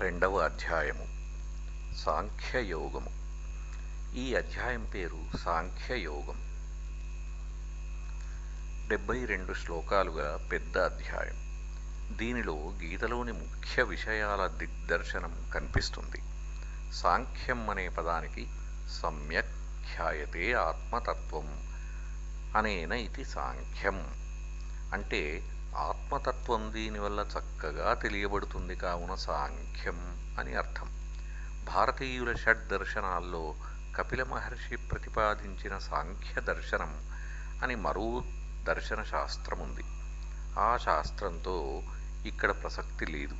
రెండవ అధ్యాయము. సాంఖ్యయోగము. ఈ అధ్యాయం పేరు సాంఖ్యయోగం. డెబ్బై రెండు శ్లోకాలుగా పెద్ద అధ్యాయం. దీనిలో గీతలోని ముఖ్య విషయాల దిగ్దర్శనం కనిపిస్తుంది. సాంఖ్యం అనే పదానికి సమ్యక్ ఖ్యాయతే ఆత్మతత్వం అనేన ఇది సాంఖ్యం. అంటే ఆత్మతత్వం దీనివల్ల చక్కగా తెలియబడుతుంది కావున సాంఖ్యం అని అర్థం. భారతీయుల షడ్ దర్శనాల్లో కపిల మహర్షి ప్రతిపాదించిన సాంఖ్య దర్శనం అని మరో దర్శన శాస్త్రం ఉంది ఆ శాస్త్రంతో ఇక్కడ ప్రసక్తి లేదు.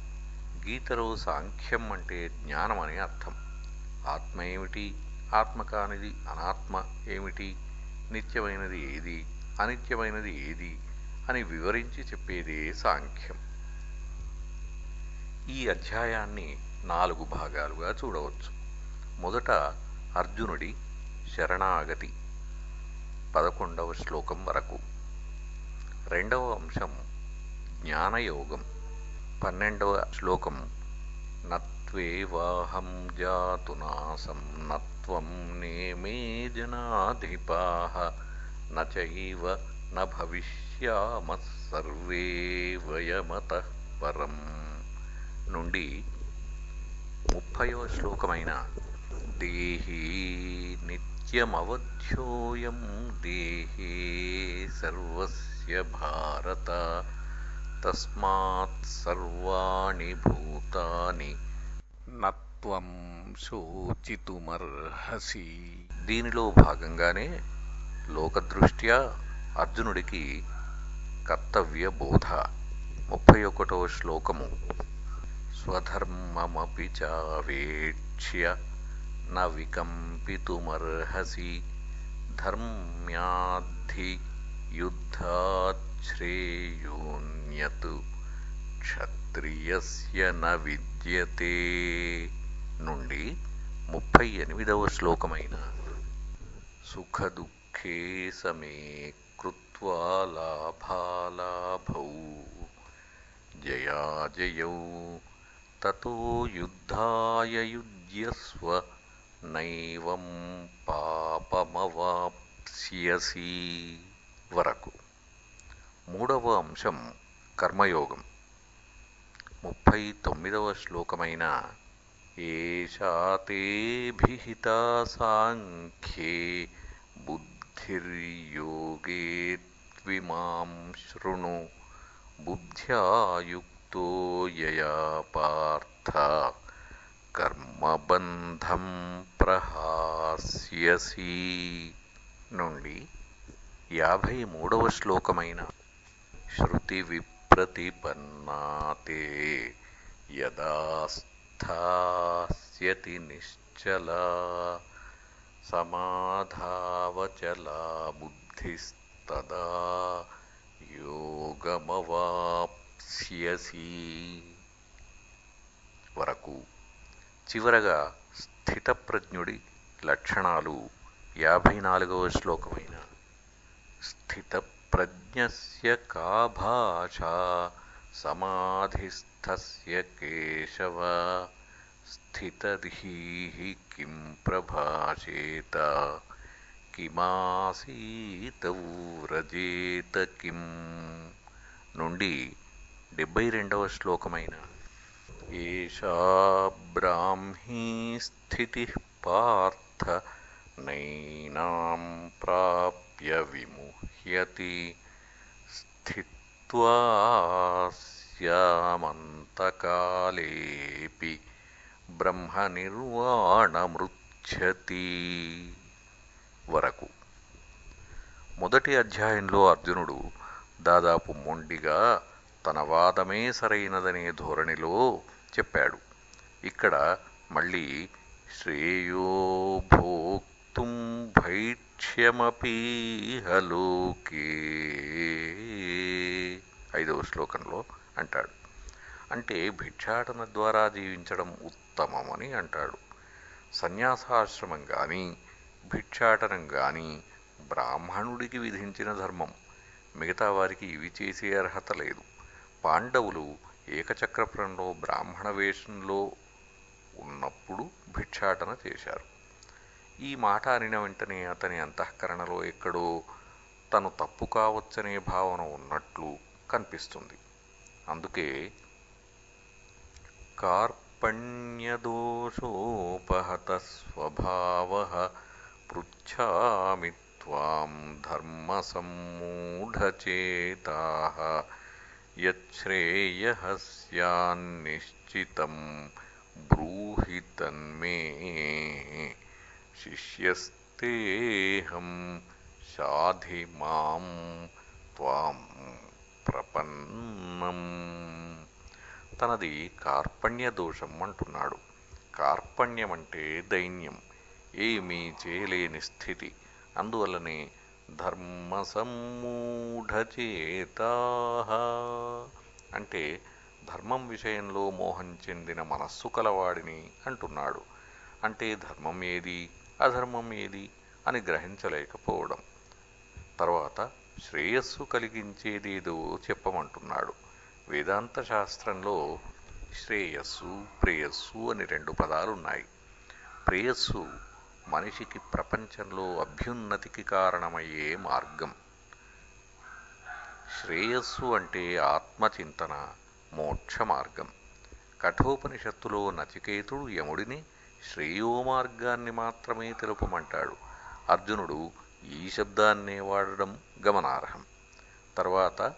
గీతలో సాంఖ్యం అంటే జ్ఞానం అని అర్థం. ఆత్మ ఏమిటి ఆత్మ కానిది అనాత్మ ఏమిటి? నిత్యమైనది ఏది? అనిత్యమైనది ఏది? అని వివరించి చెప్పేదే సాంఖ్యం. ఈ అధ్యాయాన్ని నాలుగు భాగాలుగా చూడవచ్చు. మొదట అర్జునుడి శరణాగతి పదకొండవ శ్లోకం వరకు. రెండవ అంశం జ్ఞానయోగం పన్నెండవ శ్లోకం నత్వేవాహం జాతునాసం నత్వం నేమే జనాధిపా నచైవ న భవిష్యామः సర్వే వయమత పరం నుండి ముప్పయో శ్లోకమైన దేహీ నిత్యమవధ్యోయం దేహే సర్వస్య భారత తస్మాత్ సర్వాణి భూతాని నత్వం శోచితుమర్హసి. దీనిలో భాగంగానే లోకదృష్ట్యా అర్జునుడికి కర్తవ్య బోధ ముప్పై ఒకటో శ్లోకము స్వధర్మమపి చావేక్ష్య న వికంపితుమర్హసి ధర్మ్యాద్ధి యుద్ధాశ్రేయోన్యత్ క్షత్రియస్య న విద్యతే నుండి ముప్పై ఎనిమిదవ శ్లోకమైన సుఖదుఃఖే సమే కృత్వా लाभालाभौ जयाजयौ తతో युद्धाय युज्यस्व నైవం పాపమవాప్స్యసి. వరకు. మూడవ అంశం కర్మయోగం. ముప్పై తొమ్మిదవ శ్లోకమైన ఏషా సాంఖ్యే బుద్ధిర్యోగే త్విమాం శృణు బుద్ధ్యాయుక్తో యయా పార్థ కర్మబంధం ప్రహాస్యసి నుండి యాభై మూడవ శ్లోకమైన శృతి విప్రతిపన్నాతే యదాస్థాస్యతి నిశ్చల సమాధావచలా సమాధావచలా తదా యోగమవాప్స్యసి. వరకు చివరగా స్థితప్రజ్ఞుడి లక్షణాలు యాభై నాలుగవ శ్లోకమైన స్థితప్రజ్ఞస్య కా భాషా సమాధిస్థస్య కేశవ స్థితధీః కిం ప్రభాషేత కిమాసీతవ్రజేత కిం నుండి డెబ్బై రెండవ శ్లోకమైన ఏషా బ్రాహ్మీ స్థితి పార్థ నైనాం ప్రాప్య విముహ్యతి స్థిత్వా స్యామంతకాలేపి బ్రహ్మనిర్వాణమృచ్ఛతి వరకు. మొదటి అధ్యాయంలో అర్జునుడు దాదాపు మొండిగా తన వాదమే సరైనదనే ధోరణిలో చెప్పాడు. ఇక్కడ మళ్ళీ శ్రేయో భోక్తుం భైక్ష్యమపీహలోకే ఐదవ శ్లోకంలో అంటాడు. అంటే భిక్షాటన ద్వారా జీవించడం ఉత్తమమని అంటాడు. సన్యాసాశ్రమం కానీ భిక్షాటనం కానీ బ్రాహ్మణుడికి విధించిన ధర్మం. మిగతా వారికి ఇవి చేసే అర్హత లేదు. పాండవులు ఏకచక్రపురంలో బ్రాహ్మణ వేషంలో ఉన్నప్పుడు భిక్షాటన చేశారు. ఈ మాట అనిన వెంటనే అతని అంతఃకరణలో ఎక్కడో తను తప్పు కావచ్చనే భావన ఉన్నట్లు కనిపిస్తుంది. అందుకే కార్పణ్యదోషోపహత స్వభావ పృచ్ఛామి త్వాం ధర్మసమ్మూఢచేతా బ్రూహితన్మే స్యాన్నిశ్చితం బ్రూహి తన్మే శిష్యస్తేహం శాధి మాం త్వాం ప్రపన్నం తనది కార్పణ్య దోషం అంటున్నాడు. కార్పణ్యం అంటే దైన్యం. ఏమీ చేయలేని స్థితి. అందువల్లనే ధర్మ సమ్మూఢచేతా అంటే ధర్మం విషయంలో మోహం చెందిన మనస్సు కలవాడిని అంటున్నాడు. అంటే ధర్మం ఏది? అధర్మం ఏది? అని గ్రహించలేకపోవడం. తర్వాత శ్రేయస్సు కలిగించేదేదో చెప్పమంటున్నాడు. వేదాంత శాస్త్రంలో శ్రేయస్సు ప్రేయస్సు అని రెండు పదాలున్నాయి. ప్రేయస్సు మనిషికి ప్రపంచంలో అభ్యున్నతికి కారణమయ్యే మార్గం. శ్రేయస్సు అంటే ఆత్మచింతన మోక్ష మార్గం. కఠోపనిషత్తులో నచికేతుడు యముడిని శ్రేయో మార్గాన్ని మాత్రమే తెలుపమంటాడు. అర్జునుడు ఈ శబ్దాన్నే వాడడం గమనార్హం. తర్వాత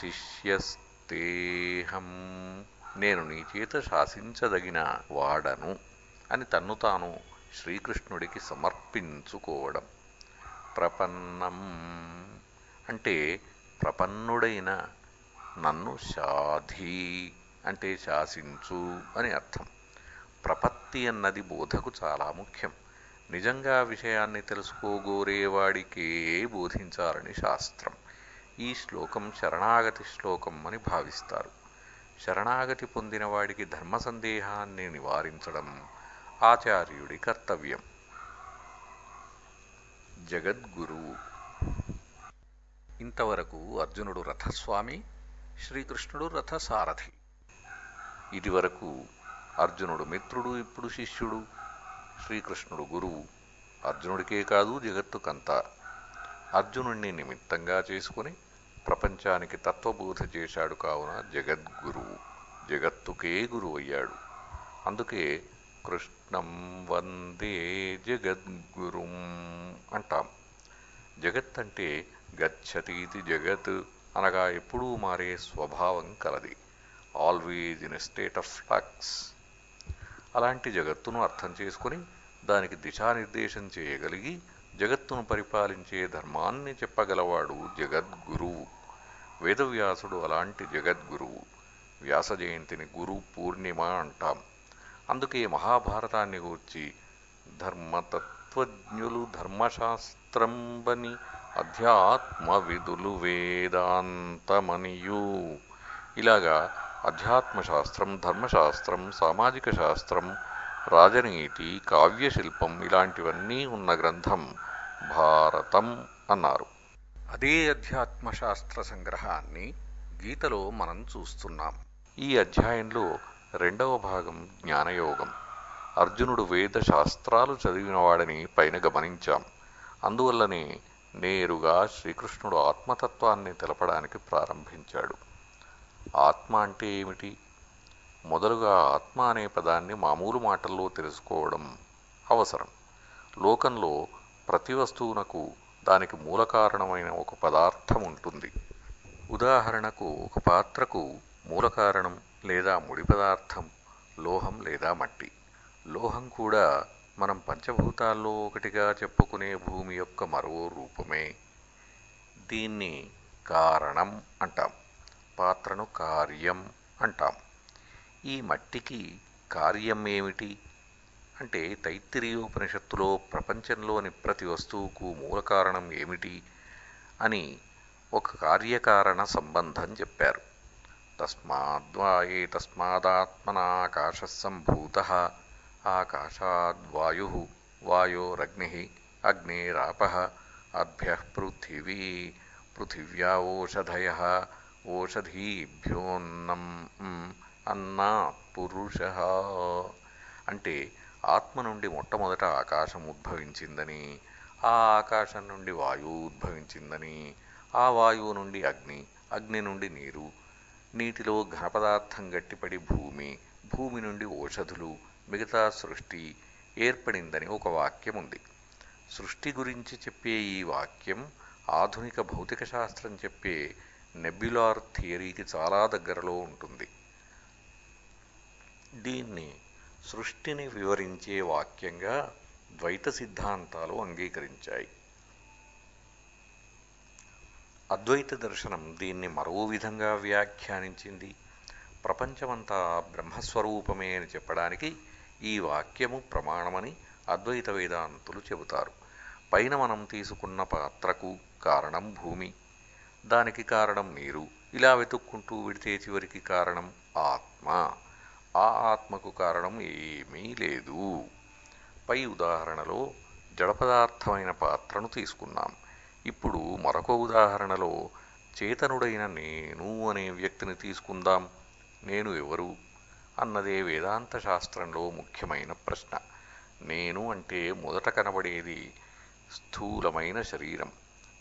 శిష్యస్తేహం. నేను నీ చేత శాసించదగిన వాడను అని తన్ను తాను శ్రీకృష్ణుడికి సమర్పించుకోవడం. ప్రపన్నం. అంటే ప్రపన్నుడైన నన్ను శాధి అంటే శాసించు అని అర్థం. ప్రపత్తి అన్నది బోధకు చాలా ముఖ్యం. నిజంగా విషయాన్ని తెలుసుకోగోరేవాడికే బోధించాలని శాస్త్రం. ఈ శ్లోకం శరణాగతి శ్లోకం అని భావిస్తారు. శరణాగతి పొందినవాడికి ధర్మ సందేహాన్ని నివారించడం ఆచార్యుడి కర్తవ్యం. జగద్గురువు ఇంతవరకు అర్జునుడు రథస్వామి శ్రీకృష్ణుడు రథసారథి. ఇదివరకు అర్జునుడు మిత్రుడు ఇప్పుడు శిష్యుడు. శ్రీకృష్ణుడు గురువు. అర్జునుడికే కాదు జగత్తుకంతా అర్జునుణ్ణి నిమిత్తంగా చేసుకుని ప్రపంచానికి తత్వబోధ చేశాడు కావున జగద్గురువు జగత్తుకే గురువయ్యాడు. అందుకే కృష్ణం వందే జగద్గురుం అంటాం. జగత్ అంటే గచ్చతీతి జగత్ అనగా ఎప్పుడూ మారే స్వభావం కలది. Always in state of flux అలాంటి జగత్తును అర్థం చేసుకుని దానికి దిశానిర్దేశం చేయగలిగి జగత్తును పరిపాలించే ధర్మాన్ని చెప్పగలవాడు జగద్గురువు వేదవ్యాసుడు అలాంటి జగద్గురువు వ్యాస జయంతిని గురు పూర్ణిమ అంటాం. అందుకే మహాభారతాన్ని గూర్చి ధర్మతత్వజ్ఞులు ధర్మశాస్త్రంబని అధ్యాత్మ విధులు వేదాంతమనియు. ఇలాగా అధ్యాత్మశాస్త్రం ధర్మశాస్త్రం సామాజిక శాస్త్రం రాజనీతి కావ్యశిల్పం ఇలాంటివన్నీ ఉన్న గ్రంథం భారతం అన్నారు. అదే అధ్యాత్మశాస్త్ర సంగ్రహాన్ని గీతలో మనం చూస్తున్నాం. ఈ అధ్యాయంలో రెండవ భాగం జ్ఞానయోగం. అర్జునుడు వేద శాస్త్రాలు చదివినవాడని పైన గమనించాం. అందువల్లనే నేరుగా శ్రీకృష్ణుడు ఆత్మతత్వాన్ని తెలపడానికి ప్రారంభించాడు. ఆత్మ అంటే ఏమిటి? మొదలుగా ఆత్మ అనే పదాన్ని మామూలు మాటల్లో తెలుసుకోవడం అవసరం. లోకంలో ప్రతి వస్తువునకు దానికి మూల కారణమైన ఒక పదార్థం ఉంటుంది. ఉదాహరణకు ఒక పాత్రకు మూల కారణం లేదా ముడి పదార్థం లోహం లేదా మట్టి. లోహం కూడా మనం పంచభూతాల్లో ఒకటిగా చెప్పుకునే భూమి యొక్క మరో రూపమే. దీన్ని కారణం అంటాం పాత్రను కార్యం అంటాం. ఈ మట్టికి కార్యం ఏమిటి? అంటే తైత్తిరీయోపనిషత్తులో ప్రపంచంలోని ప్రతి వస్తువుకు మూల కారణం ఏమిటి అని ఒక కార్యకారణ సంబంధం చెప్పారు. తస్మాద్వా ఏ తస్మాదాత్మనాకాశ సంభూత ఆకాశాద్వాయు వాయోరగ్ని అగ్నేరాప అభ్య పృథివీ పృథివ్యా ఓషధయ ఓషధీభ్యోన్నం అన్నా పురుష అంటే ఆత్మ నుండి మొట్టమొదట ఆకాశం ఉద్భవించిందని ఆ ఆకాశం నుండి వాయువు ఉద్భవించిందని ఆ వాయువు నుండి అగ్ని అగ్ని నుండి నీరు నీటిలో ఘనపదార్థం గట్టిపడి భూమి భూమి నుండి ఓషధులు మిగతా సృష్టి ఏర్పడిందని ఒక వాక్యం ఉంది సృష్టి గురించి చెప్పే ఈ వాక్యం ఆధునిక భౌతిక శాస్త్రం చెప్పే నెబ్యులార్ థియరీకి చాలా దగ్గరలో ఉంటుంది. దీన్ని సృష్టిని వివరించే వాక్యంగా ద్వైత సిద్ధాంతాలు అంగీకరించాయి. అద్వైత దర్శనం దీన్ని మరో విధంగా వ్యాఖ్యానించింది. ప్రపంచమంతా బ్రహ్మస్వరూపమే అని చెప్పడానికి ఈ వాక్యము ప్రమాణమని అద్వైత వేదాంతులు చెబుతారు. పైన మనం తీసుకున్న పాత్రకు కారణం భూమి. దానికి కారణం నీరు. ఇలా వెతుక్కుంటూ విడితే చివరికి కారణం ఆత్మ. ఆ ఆత్మకు కారణం ఏమీ లేదు. పై ఉదాహరణలో జడపదార్థమైన పాత్రను తీసుకున్నాం. ఇప్పుడు మరొక ఉదాహరణలో చేతనుడైన నేను అనే వ్యక్తిని తీసుకుందాం. నేను ఎవరు? అన్నదే వేదాంత శాస్త్రంలో ముఖ్యమైన ప్రశ్న. నేను అంటే మొదట కనబడేది స్థూలమైన శరీరం.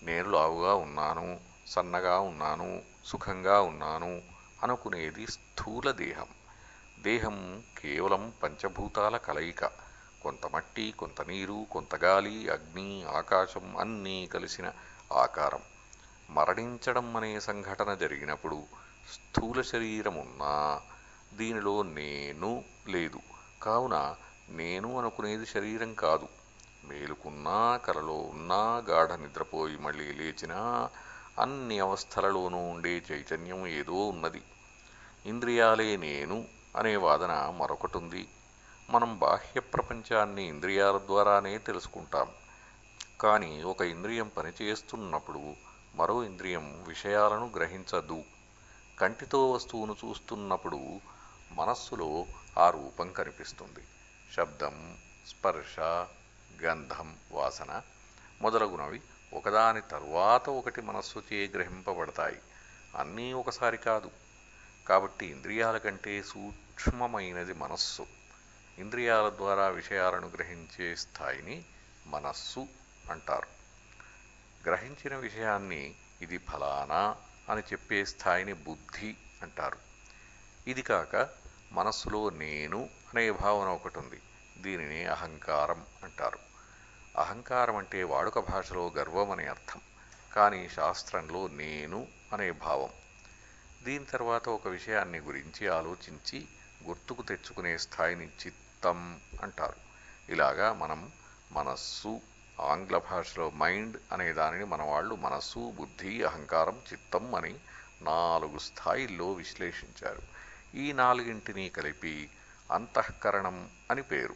నేను లావుగా ఉన్నాను సన్నగా ఉన్నాను సుఖంగా ఉన్నాను అనుకునేది స్థూల దేహం. దేహం కేవలం పంచభూతాల కలయిక. కొంత మట్టి కొంత నీరు కొంత గాలి అగ్ని ఆకాశం అన్నీ కలిసిన ఆకారం. మరణించడం అనే సంఘటన జరిగినప్పుడు స్థూల శరీరమున్నా దీనిలో నేను లేదు. కావున నేను అనుకునేది శరీరం కాదు. మేలుకున్నా కలలో ఉన్నా గాఢ నిద్రపోయి మళ్ళీ లేచినా అన్ని అవస్థలలోనూ ఉండే చైతన్యం ఏదో ఉన్నది. ఇంద్రియాలే నేను అనే వాదన మరొకటుంది మనం బాహ్య ప్రపంచాన్ని ఇంద్రియాల ద్వారానే తెలుసుకుంటాం. కానీ ఒక ఇంద్రియం పనిచేస్తున్నప్పుడు మరో ఇంద్రియం విషయాలను గ్రహించదు. కంటితో వస్తువును చూస్తున్నప్పుడు మనస్సులో ఆ రూపం కనిపిస్తుంది. శబ్దం స్పర్శ గంధం వాసన మొదలగునవి ఒకదాని తరువాత ఒకటి మనస్సుచే గ్రహింపబడతాయి. అన్నీ ఒకసారి కాదు. కాబట్టి ఇంద్రియాల కంటే సూక్ష్మమైనది మనస్సు. ఇంద్రియాల ద్వారా విషయాలను గ్రహించే స్థాయిని మనస్సు అంటారు. గ్రహించిన విషయాన్ని ఇది ఫలానా అని చెప్పే స్థాయిని బుద్ధి అంటారు. ఇది కాక మనస్సులో నేను అనే భావన ఒకటి ఉంది. దీనిని అహంకారం అంటారు. అహంకారం అంటే వాడుక భాషలో గర్వం అనే అర్థం. కానీ శాస్త్రంలో నేను అనే భావం. దీని తర్వాత ఒక విషయాన్ని గురించి ఆలోచించి గుర్తుకు తెచ్చుకునే స్థాయిని చిత్తం అంటారు. ఇలాగా మనం మనస్సు ఆంగ్ల భాషలో మైండ్ అనే దానిని మన వాళ్ళు మనస్సు బుద్ధి అహంకారం చిత్తం అని నాలుగు స్థాయిల్లో విశ్లేషించారు. ఈ నాలుగింటిని కలిపి అంతఃకరణం అని పేరు.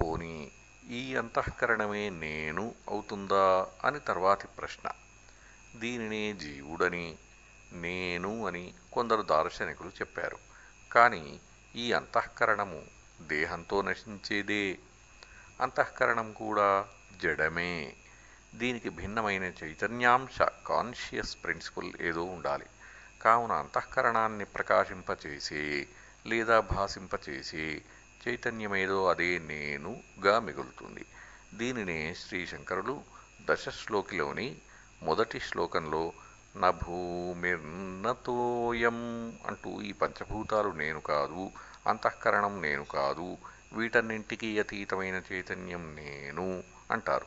పోనీ ఈ అంతఃకరణమే నేను అవుతుందా అని తర్వాతి ప్రశ్న. దీనినే జీవుడని నేను అని కొందరు దార్శనికులు చెప్పారు. కానీ ఈ అంతఃకరణము దేహంతో నశించేదే. అంతఃకరణం కూడా జడమే. దీనికి భిన్నమైన చైతన్యాంశ కాన్షియస్ ప్రిన్సిపల్ ఏదో ఉండాలి. కావున అంతఃకరణాన్ని ప్రకాశింపచేసే లేదా భాషింపచేసే చైతన్యమేదో అదే నేనుగా మిగులుతుంది. దీనినే శ్రీశంకరులు దశ దశశ్లోకిలోని మొదటి శ్లోకంలో నభూమిర్నతోయం అంటూ ఈ పంచభూతాలు నేను కాదు అంతఃకరణం నేను కాదు వీటన్నింటికీ అతీతమైన చైతన్యం నేను అంటారు.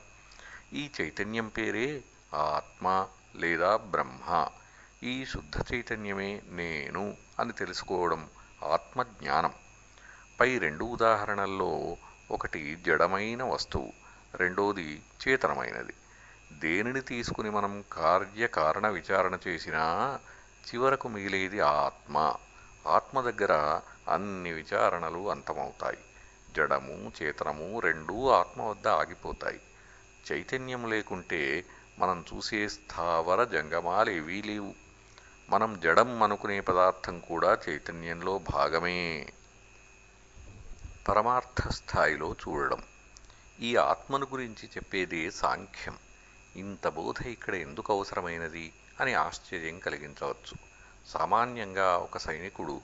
ఈ చైతన్యం పేరే ఆత్మ లేదా బ్రహ్మ. ఈ శుద్ధ చైతన్యమే నేను అని తెలుసుకోవడం ఆత్మజ్ఞానం. పై రెండు ఉదాహరణల్లో ఒకటి జడమైన వస్తువు రెండోది చేతనమైనది. దేనిని తీసుకుని మనం కార్యకారణ విచారణ చేసినా చివరకు మిగిలేది ఆత్మ. ఆత్మ దగ్గర అన్ని విచారణలు అంతమవుతాయి. జడము చేతనము రెండూ ఆత్మ వద్ద ఆగిపోతాయి. చైతన్యం లేకుంటే మనం చూసే స్థావర జంగమాలేవీ లేవు. మనం జడం అనుకునే పదార్థం కూడా చైతన్యంలో భాగమే. పరమార్థ స్థాయిలో చూడడం. ఈ ఆత్మను గురించి చెప్పేదే సాంఖ్యం. ఇంత బోధ ఇక్కడ ఎందుకు అవసరమైనది అని ఆశ్చర్యం కలిగించవచ్చు. సామాన్యంగా ఒక సైనికుడు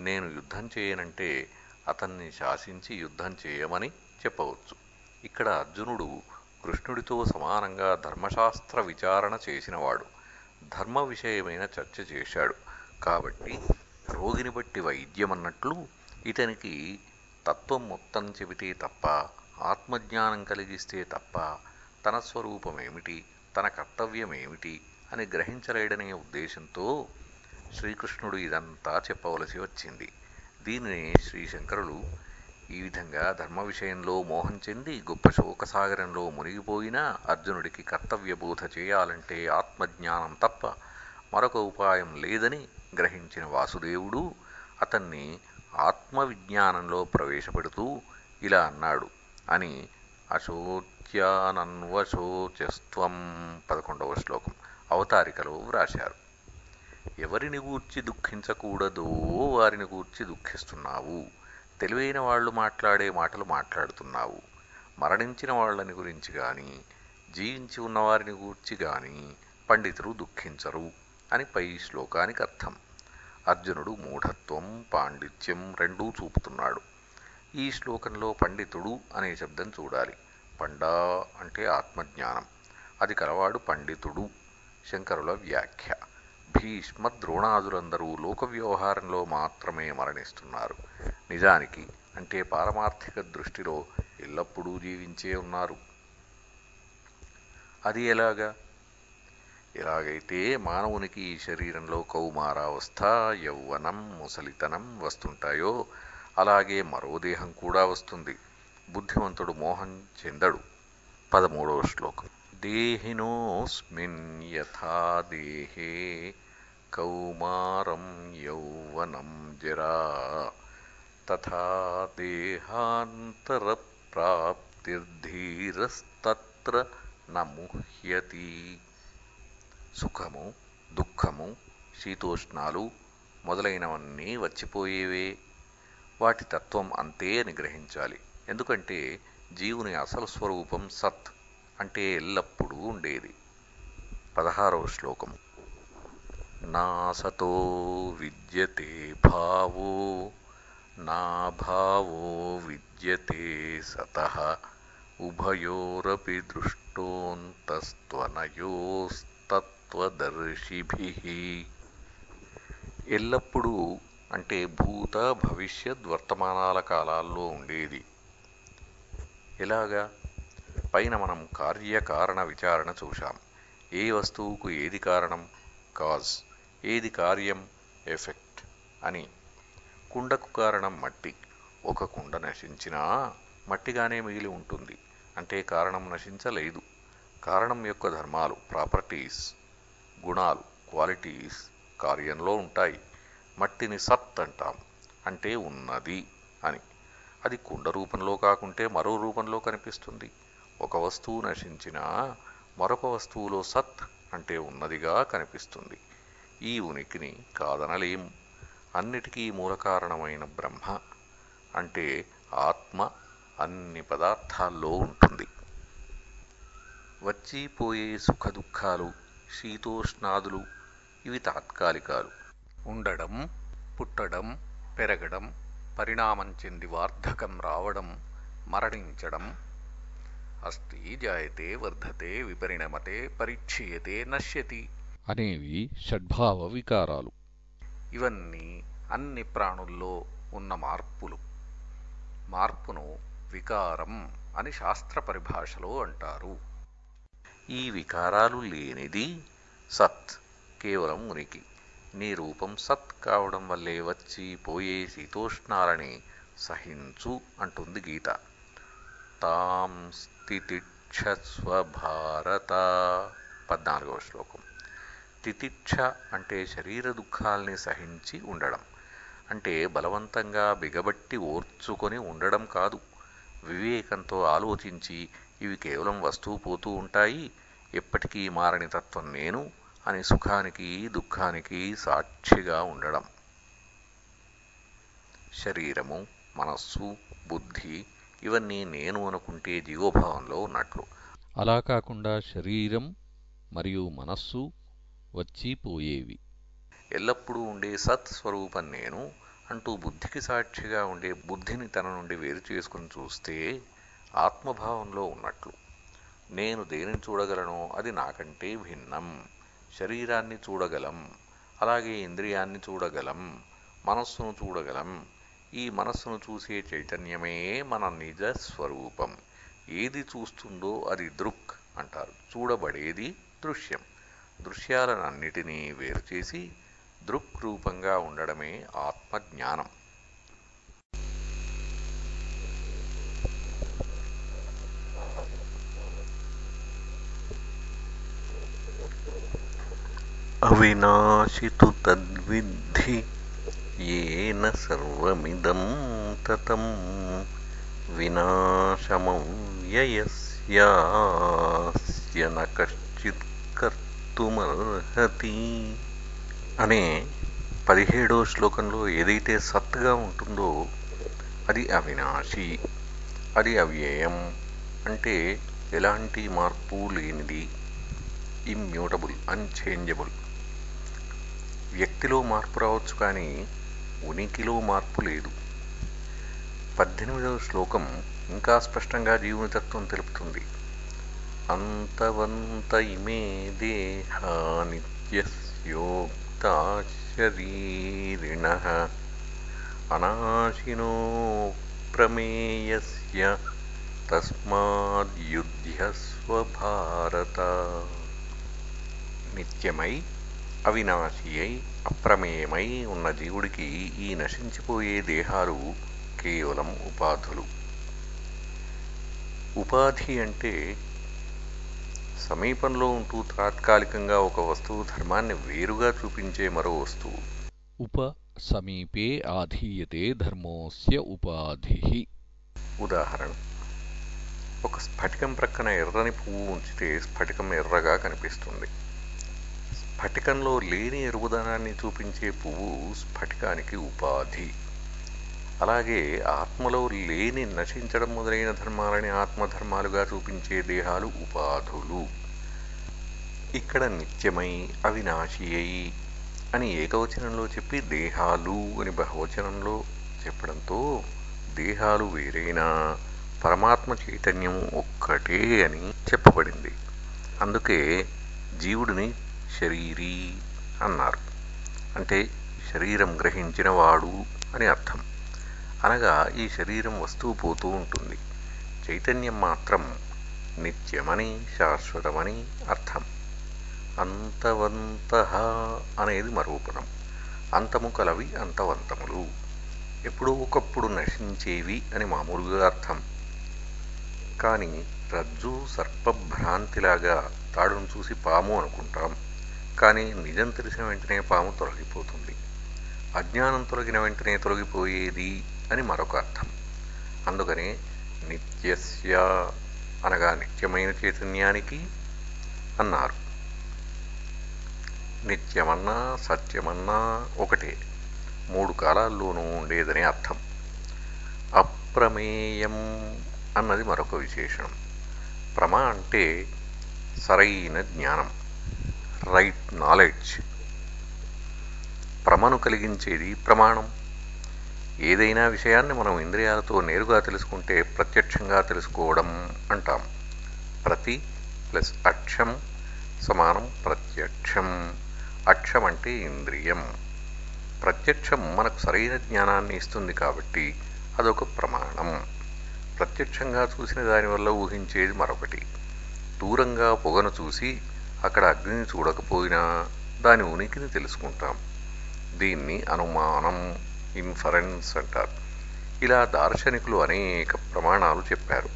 నేను యుద్ధం చేయనంటే అతన్ని శాసించి యుద్ధం చేయమని చెప్పవచ్చు. ఇక్కడ అర్జునుడు కృష్ణుడితో సమానంగా ధర్మశాస్త్ర విచారణ చేసినవాడు. ధర్మ విషయమైన చర్చ చేశాడు. కాబట్టి రోగిని బట్టి వైద్యం అన్నట్లు ఇతనికి తత్వం మొత్తం చెబితే తప్ప ఆత్మజ్ఞానం కలిగిస్తే తప్ప తన స్వరూపమేమిటి? తన కర్తవ్యమేమిటి? అని గ్రహించలేడనే ఉద్దేశంతో శ్రీకృష్ణుడు ఇదంతా చెప్పవలసి వచ్చింది. దీనిని శ్రీశంకరులు ఈ విధంగా ధర్మ విషయంలో మోహం చెంది గొప్ప శోకసాగరంలో మునిగిపోయినా అర్జునుడికి కర్తవ్యబోధ చేయాలంటే ఆత్మజ్ఞానం తప్ప మరొక ఉపాయం లేదని గ్రహించిన వాసుదేవుడు అతన్ని ఆత్మవిజ్ఞానంలో ప్రవేశపెడుతూ ఇలా అన్నాడు అని అశోచ్యానన్వశోచస్త్వం పదకొండవ శ్లోకం. అవతారికలో వ్రాశారు. ఎవరిని గూర్చి దుఃఖించకూడదో వారిని గూర్చి దుఃఖిస్తున్నావు. తెలివైన వాళ్ళు మాట్లాడే మాటలు మాట్లాడుతున్నావు. మరణించిన వాళ్ళని గురించి కానీ జీవించి ఉన్నవారిని గూర్చి కానీ పండితులు దుఃఖించరు అని పై శ్లోకానికి అర్థం. అర్జునుడు మూఢత్వం పాండిత్యం రెండూ చూపుతున్నాడు. ఈ శ్లోకంలో పండితుడు అనే శబ్దం చూడాలి. పండా అంటే ఆత్మజ్ఞానం. అది కలవాడు పండితుడు. శంకరుల వ్యాఖ్య. భీష్మ ద్రోణాదులందరూ లోక వ్యవహారంలో మాత్రమే మరణిస్తున్నారు. నిజానికి అంటే పారమార్థిక దృష్టిలో ఎల్లప్పుడూ జీవించే ఉన్నారు. అది ఎలాగా? ఎలాగైతే మానవునికి ఈ శరీరంలో కౌమారావస్థ యౌవనం ముసలితనం వస్తుంటాయో అలాగే మరో దేహం కూడా వస్తుంది. బుద్ధిమంతుడు మోహం చెందడు. పదమూడవ శ్లోకం. దేహినోస్మిన్ యథా దేహే కౌమారం యౌవనం జరా తథా దేహాంతరప్రాప్తిర్ధీరస్తత్ర నముహ్యతి. సుఖము దుఃఖము శీతోష్ణాలు మొదలైనవన్నీ వచ్చిపోయేవే. వాటి తత్వం అంతే అని గ్రహించాలి. ఎందుకంటే జీవుని అసలు స్వరూపం సత్ అంటే ఎల్లప్పుడూ ఉండేది. పదహారవ శ్లోకం నా సతో విద్యతే భావో నా భావో విద్యతే సత ఉభయోరపి దృష్టోంతస్త్వనయోస్తత్వదర్శిభి. ఎల్లప్పుడూ అంటే భూత భవిష్యత్ వర్తమానాల కాలాల్లో ఉండేది. ఎలాగా? పైన మనం కార్యకారణ విచారణ చూశాం. ఏ వస్తువుకు ఏది కారణం? కాజ్. ఏది కార్యం? ఎఫెక్ట్. అని. కుండకు కారణం మట్టి. ఒక కుండ నశించినా మట్టిగానే మిగిలి ఉంటుంది. అంటే కారణం నశించలేదు. కారణం యొక్క ధర్మాలు ప్రాపర్టీస్ గుణాలు క్వాలిటీస్ కార్యంలో ఉంటాయి. మట్టిని సత్ అంటాం. అంటే ఉన్నది అని. అది కుండ రూపంలో కాకుంటే మరో రూపంలో కనిపిస్తుంది. ఒక వస్తువు నశించినా మరొక వస్తువులో సత్ అంటే ఉన్నదిగా కనిపిస్తుంది. ఈ ఉనికిని కాదనలేం. అన్నిటికీ మూల కారణమైన బ్రహ్మ అంటే ఆత్మ అన్ని పదార్థాల్లో ఉంటుంది. వచ్చిపోయే సుఖ దుఃఖాలు శీతోష్ణాదులు ఇవి తాత్కాలికాలు. ఉండడం పుట్టడం పెరగడం పరిణామం చెంది వార్ధకం రావడం మరణించడం. అస్తి జాయతే వర్ధతే విపరిణమతే పరిచ్ఛియతే నశ్యతి. అనేవి షడ్భావ వికారాలు. ఇవన్నీ అన్ని ప్రాణుల్లో ఉన్న మార్పులు. మార్పును వికారం అని శాస్త్ర పరిభాషలో అంటారు. ఈ వికారాలు లేనిది సత్ కేవలం ఉనికి నీ రూపం సత్ కావడం వల్లే వచ్చి పోయే శీతోష్ణాలని సహించు అంటుంది గీత. తాం స్థితిక్షస్వ భారత పద్నాలుగవ శ్లోకం. తితిక్ష అంటే శరీర దుఃఖాల్ని సహించి ఉండడం. అంటే బలవంతంగా బిగబట్టి ఓర్చుకొని ఉండడం కాదు. వివేకంతో ఆలోచించి ఇవి కేవలం వస్తువు పోతూ ఉంటాయి. ఎప్పటికీ మారని తత్వం నేను. అని సుఖానికి దుఃఖానికి సాక్షిగా ఉండడం. శరీరము మనస్సు బుద్ధి ఇవన్నీ నేను అనుకుంటే జీవోభావంలో ఉన్నట్లు. అలా కాకుండా శరీరం మరియు మనస్సు వచ్చి పోయేవి. ఎల్లప్పుడూ ఉండే సత్ స్వరూపం నేను అంటూ బుద్ధికి సాక్షిగా ఉండే బుద్ధిని తన నుండి వేరు చేసుకుని చూస్తే ఆత్మభావంలో ఉన్నట్లు. నేను దేనిని చూడగలనో? అది నాకంటే భిన్నం. శరీరాన్ని చూడగలం అలాగే ఇంద్రియాన్ని చూడగలం మనస్సును చూడగలం. ఈ మనస్సును చూసే చైతన్యమే మన నిజ స్వరూపం. ఏది చూస్తుందో అది దృక్ అంటారు. చూడబడేది దృశ్యం. దృశ్యాలనన్నిటినీ వేరు చేసి దృక్ రూపంగా ఉండడమే ఆత్మజ్ఞానం. అవినాశి తు తద్విద్ధి ఏన సర్వమిదం తతం వినాశమవ్యయస్యాస్య న కశ్చిత్ కర్తుమర్హతి అనే పదిహేడో శ్లోకంలో ఏదైతే సత్తుగా ఉంటుందో అది అవినాశి అది అవ్యయం అంటే ఎలాంటి మార్పు లేనిది. Immutable unchangeable. వ్యక్తిలో మార్పు రావచ్చు కానీ ఉనికిలో మార్పు లేదు. పద్దెనిమిదవ శ్లోకం ఇంకా స్పష్టంగా జీవనతత్వం తెలుపుతుంది. అంతవంత ఇమే దేహ నిత్యోక్త శరీరిణ అనాశినో ప్రమేయస్య తస్మాద్యుధ్యస్వ భారత. నిత్యమై అవినాశి అయి అప్రమేయమై ఉన్న జీవుడికి ఈ నశించిపోయే దేహాలు కేవలం ఉపాధులు. ఉపాధి అంటే సమీపంలో ఉంటూ తాత్కాలికంగా ఒక వస్తువు ధర్మాన్ని వేరుగా చూపించే మరో వస్తువు. ఉప సమీపే ఆధీయతే ధర్మోస్య ఉపాధి. ఉదాహరణ ఒక స్ఫటికం ప్రక్కన ఎర్రని పువ్వు ఉంచితే స్ఫటికం ఎర్రగా కనిపిస్తుంది. స్ఫటికంలో లేని ఎరుగుదనాన్ని చూపించే పువ్వు స్ఫటికానికి ఉపాధి. అలాగే ఆత్మలో లేని నశించడం మొదలైన ధర్మాలని ఆత్మధర్మాలుగా చూపించే దేహాలు ఉపాధులు. ఇక్కడ నిత్యమై అవినాశి అయి అని ఏకవచనంలో చెప్పి దేహాలు అని బహువచనంలో చెప్పడంతో దేహాలు వేరైనా పరమాత్మ చైతన్యం ఒక్కటే అని చెప్పబడింది. అందుకే జీవుడిని శరీరీ అన్నారు. అంటే శరీరం గ్రహించిన వాడు అని అర్థం. అనగా ఈ శరీరం వస్తువు పోతూ ఉంటుంది. చైతన్యం మాత్రం నిత్యమని శాశ్వతమని అర్థం. అంతవంత అనేది మరూపణం అంతము కలవి అంతవంతములు. ఎప్పుడో ఒకప్పుడు నశించేవి అని మామూలుగా అర్థం. కానీ రజ్జు సర్పభ్రాంతిలాగా తాడును చూసి పాము అనుకుంటాం. కానీ నిజం తెలిసిన వెంటనే పాము తొలగిపోతుంది. అజ్ఞానం తొలగిన వెంటనే తొలగిపోయేది అని మరొక అర్థం. అందుకనే నిత్యస్య అనగా నిత్యమైన చైతన్యానికి అన్నారు. నిత్యమన్నా సత్యమన్నా ఒకటే మూడు కాలాల్లోనూ ఉండేదనే అర్థం. అప్రమేయం అన్నది మరొక విశేషణం. ప్రమ అంటే సరైన జ్ఞానం. రైట్ నాలెడ్జ్ ప్రమను కలిగించేది ప్రమాణం. ఏదైనా విషయాన్ని మనం ఇంద్రియాలతో నేరుగా తెలుసుకుంటే ప్రత్యక్షంగా తెలుసుకోవడం అంటాం. ప్రతి ప్లస్ అక్షం సమానం ప్రత్యక్షం. అక్షం అంటే ఇంద్రియం. ప్రత్యక్షం మనకు సరైన జ్ఞానాన్ని ఇస్తుంది కాబట్టి అదొక ప్రమాణం. ప్రత్యక్షంగా చూసిన దానివల్ల ఊహించేది మరొకటి. దూరంగా పొగను చూసి అక్కడ అగ్నిని చూడకపోయినా దాని ఉనికిని తెలుసుకుంటాం. దీన్ని అనుమానం ఇన్ఫరెన్స్ అంటారు. ఇలా దార్శనికులు అనేక ప్రమాణాలు చెప్పారు.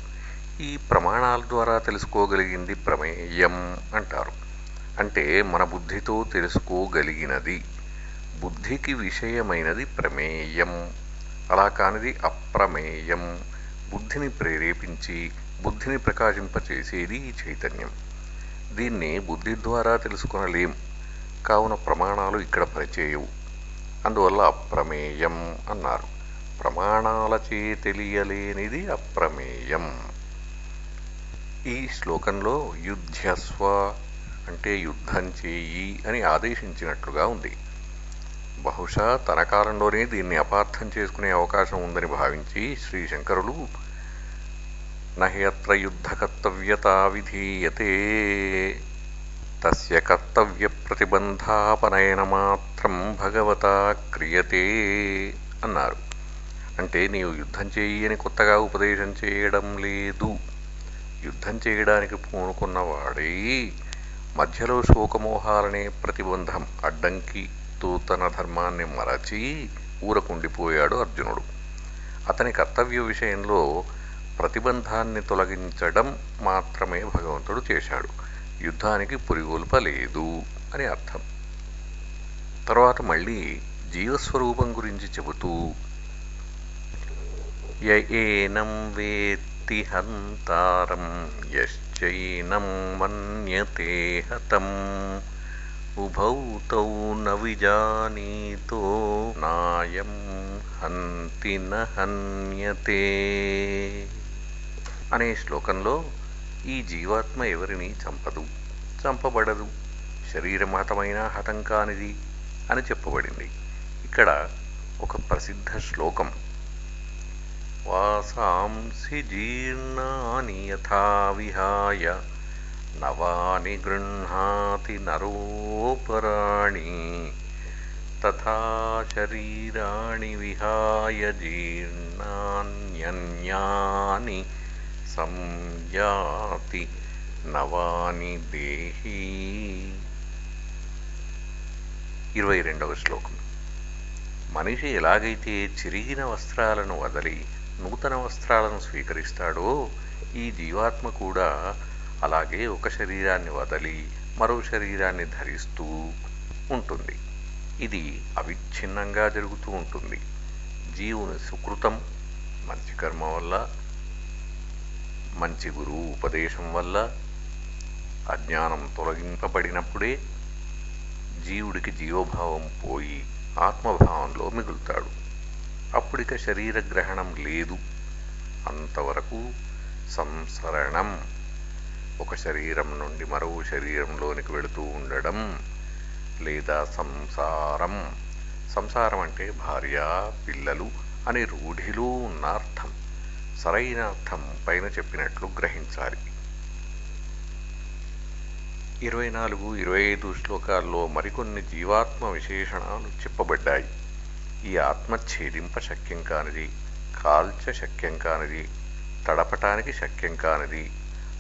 ఈ ప్రమాణాల ద్వారా తెలుసుకోగలిగింది ప్రమేయం అంటారు. అంటే మన బుద్ధితో తెలుసుకోగలిగినది. బుద్ధికి విషయమైనది ప్రమేయం. అలా కానిది అప్రమేయం. బుద్ధిని ప్రేరేపించి బుద్ధిని ప్రకాశింపచేసేది ఈ చైతన్యం. దీన్ని బుద్ధి ద్వారా తెలుసుకొనలేం. కావున ప్రమాణాలు ఇక్కడ పనిచేయవు అందువల్ల అప్రమేయం అన్నారు. ప్రమాణాలచే తెలియలేనిది అప్రమేయం. ఈ శ్లోకంలో యుద్ధస్వ అంటే యుద్ధం చేయి అని ఆదేశించినట్లుగా ఉంది. బహుశా తన కాలంలోనే దీన్ని అపార్థం చేసుకునే అవకాశం ఉందని భావించి శ్రీ శంకరులు నహి అత్ర విధీయతే తస్య కర్తవ్య ప్రతిబంధాపనయన మాత్రం భగవత క్రియతే అన్నారు. అంటే నీవు యుద్ధం చేయని కొత్తగా ఉపదేశం చేయడం లేదు. యుద్ధం చేయడానికి పూనుకున్నవాడై మధ్యలో శోకమోహాలనే ప్రతిబంధం అడ్డంకితో తన ధర్మాన్ని మరచి ఊరకుండిపోయాడు అర్జునుడు. అతని కర్తవ్య విషయంలో ప్రతిబంధాన్ని తొలగించడం మాత్రమే భగవంతుడు చేశాడు. యుద్ధానికి పురిగొల్పలేదు అని అర్థం. తర్వాత మళ్ళీ జీవస్వరూపం గురించి చెబుతూ య ఏనం వేత్తి హంతారం యశ్చైనం మన్యతే హతం. ఉభౌ తౌ న విజానీతో నాయం హంతి నహన్యతే హన్యతే. అనే శ్లోకంలో ఈ జీవాత్మ ఎవరిని చంపదు? చంపబడదు. శరీరమహతమైన హతం కానిది అని చెప్పబడింది. ఇక్కడ ఒక ప్రసిద్ధ శ్లోకం. వాసాంసి జీర్ణాని యథా విహాయ నవాని గృహాతి నరోపరాణి తథా శరీరాణి విహాయ జీర్ణాన్యన్యాని సంయాతి నవాని దేహి. ఇరవై రెండవ శ్లోకం. మనిషి ఎలాగైతే చిరిగిన వస్త్రాలను వదలి నూతన వస్త్రాలను స్వీకరిస్తాడో ఈ జీవాత్మ కూడా అలాగే ఒక శరీరాన్ని వదలి మరో శరీరాన్ని ధరిస్తూ ఉంటుంది. ఇది అవిచ్ఛిన్నంగా జరుగుతూ ఉంటుంది. జీవుని సుకృతం మంచి కర్మ వల్ల మంచి గురువు ఉపదేశం వల్ల అజ్ఞానం తొలగింపబడినప్పుడే జీవుడికి జీవభావం పోయి ఆత్మభావంలో మిగులుతాడు. అప్పుడిక శరీర గ్రహణం లేదు. అంతవరకు సంసరణం. ఒక శరీరం నుండి మరో శరీరంలోనికి వెళుతూ ఉండడం లేదా సంసారం. సంసారం అంటే భార్య పిల్లలు అని రూఢిలో ఉన్న అర్థం. సరైన అర్థం పైన చెప్పినట్లు గ్రహించాలి. ఇరవై నాలుగు ఇరవై ఐదు శ్లోకాల్లో మరికొన్ని జీవాత్మ విశేషణాలు చెప్పబడ్డాయి. ఈ ఆత్మ ఛేదింప శక్యం కానిది కాల్చ శక్యం కానిది తడపటానికి శక్యం కానిది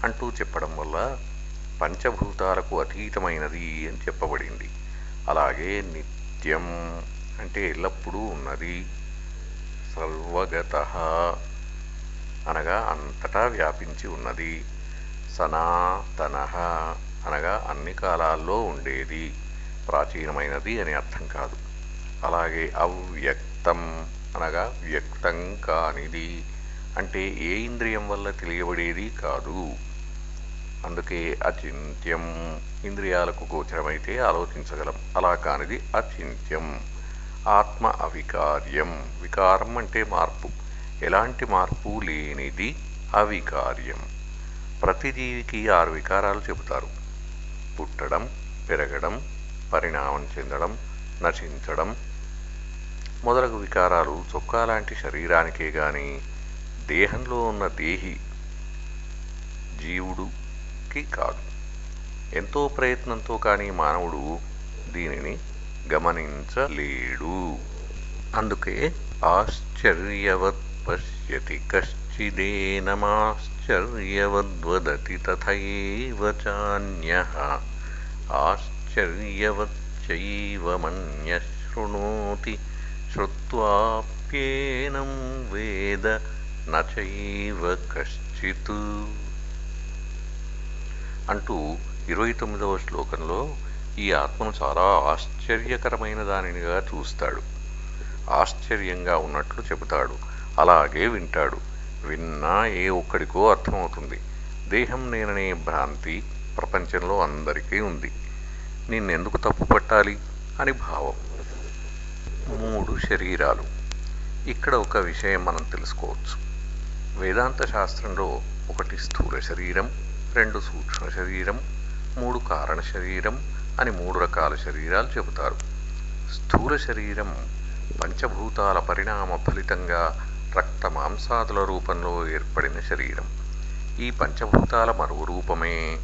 అంటూ చెప్పడం వల్ల పంచభూతాలకు అతీతమైనది అని చెప్పబడింది. అలాగే నిత్యం అంటే ఎల్లప్పుడూ ఉన్నది. సర్వగత అనగా అంతటా వ్యాపించి ఉన్నది. సనాతన అనగా అన్ని కాలాల్లో ఉండేది. ప్రాచీనమైనది అని అర్థం కాదు. అలాగే అవ్యక్తం అనగా వ్యక్తం కానిది. అంటే ఏ ఇంద్రియం వల్ల తెలియబడేది కాదు. అందుకే అచింత్యం ఇంద్రియాలకు గోచరమైతే ఆలోచించగలం. అలా కానిది అచింత్యం. ఆత్మ అవికార్యం. వికారం అంటే మార్పు. ఎలాంటి మార్పు లేనిది అవికార్యం. ప్రతి జీవికి ఆరు వికారాలు చెబుతారు. పుట్టడం పెరగడం పరిణామం చెందడం నశించడం. మొదలగు వికారాలు చొక్కా లాంటి శరీరానికే గాని దేహంలో ఉన్న దేహి జీవుడుకి కాదు. ఎంతో ప్రయత్నంతో కానీ మానవుడు దీనిని గమనించలేడు. అందుకే ఆశ్చర్యవత్ పశ్యతి కశ్చిదేనమాశ్చర్యవద్వదతి తథైవ చాన్యః ఆశ్చర్యవచ్చైవ శృణోతి శ్రుత్వాప్యేనం వేద నచైవ కశ్చిత్ అంటూ ఇరవై తొమ్మిదవ శ్లోకంలో ఈ ఆత్మను చాలా ఆశ్చర్యకరమైన దానినిగా చూస్తాడు. ఆశ్చర్యంగా ఉన్నట్లు చెబుతాడు. అలాగే వింటాడు. విన్నా ఏ ఒక్కడికో అర్థమవుతుంది. దేహం నేననే భ్రాంతి ప్రపంచంలో అందరికీ ఉంది. నిన్నెందుకు తప్పు పట్టాలి? అని భావం. మూడు శరీరాలు. ఇక్కడ ఒక విషయం మనం తెలుసుకోవచ్చు. వేదాంత శాస్త్రంలో ఒకటి స్థూల శరీరం రెండు సూక్ష్మ శరీరం మూడు కారణ శరీరం అని మూడు రకాల శరీరాలు చెబుతారు. స్థూల శరీరం పంచభూతాల పరిణామ ఫలితంగా రక్త మాంసాదుల రూపంలో ఏర్పడిన శరీరం. ఈ పంచభూతాల మరో రూపమే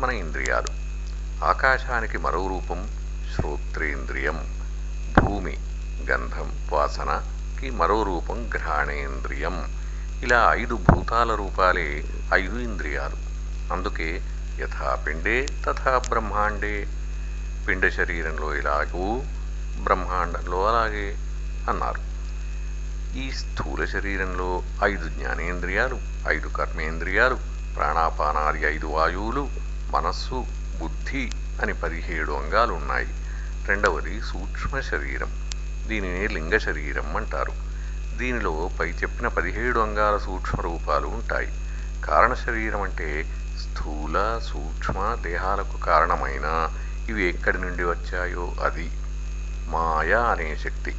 మన ఇంద్రియాలు. ఆకాశానికి మరో రూపం శ్రోత్రేంద్రియం. భూమి గంధం వాసనకి మరో రూపం ఘ్రాణేంద్రియం. ఇలా ఐదు భూతాల రూపాలే ఐదు ఇంద్రియాలు. అందుకే యథా పిండే తథా బ్రహ్మాండే. పిండ శరీరంలో ఇలాగూ బ్రహ్మాండంలో అలాగే అన్నారు. ఈ స్థూల శరీరంలో ఐదు జ్ఞానేంద్రియాలు ఐదు కర్మేంద్రియాలు ప్రాణాపానాది ఐదు వాయువులు మనస్సు బుద్ధి అని పదిహేడు అంగాలు ఉన్నాయి రెండవది సూక్ష్మ శరీరం. దీనిని లింగ శరీరం అంటారు. దీనిలో పై చెప్పిన పదిహేడు అంగాల సూక్ష్మ రూపాలు ఉంటాయి. కారణ శరీరం అంటే స్థూల సూక్ష్మ దేహాలకు కారణమైన ఇవి ఎక్కడి నుండి వచ్చాయో అది మాయ అనే శక్తి.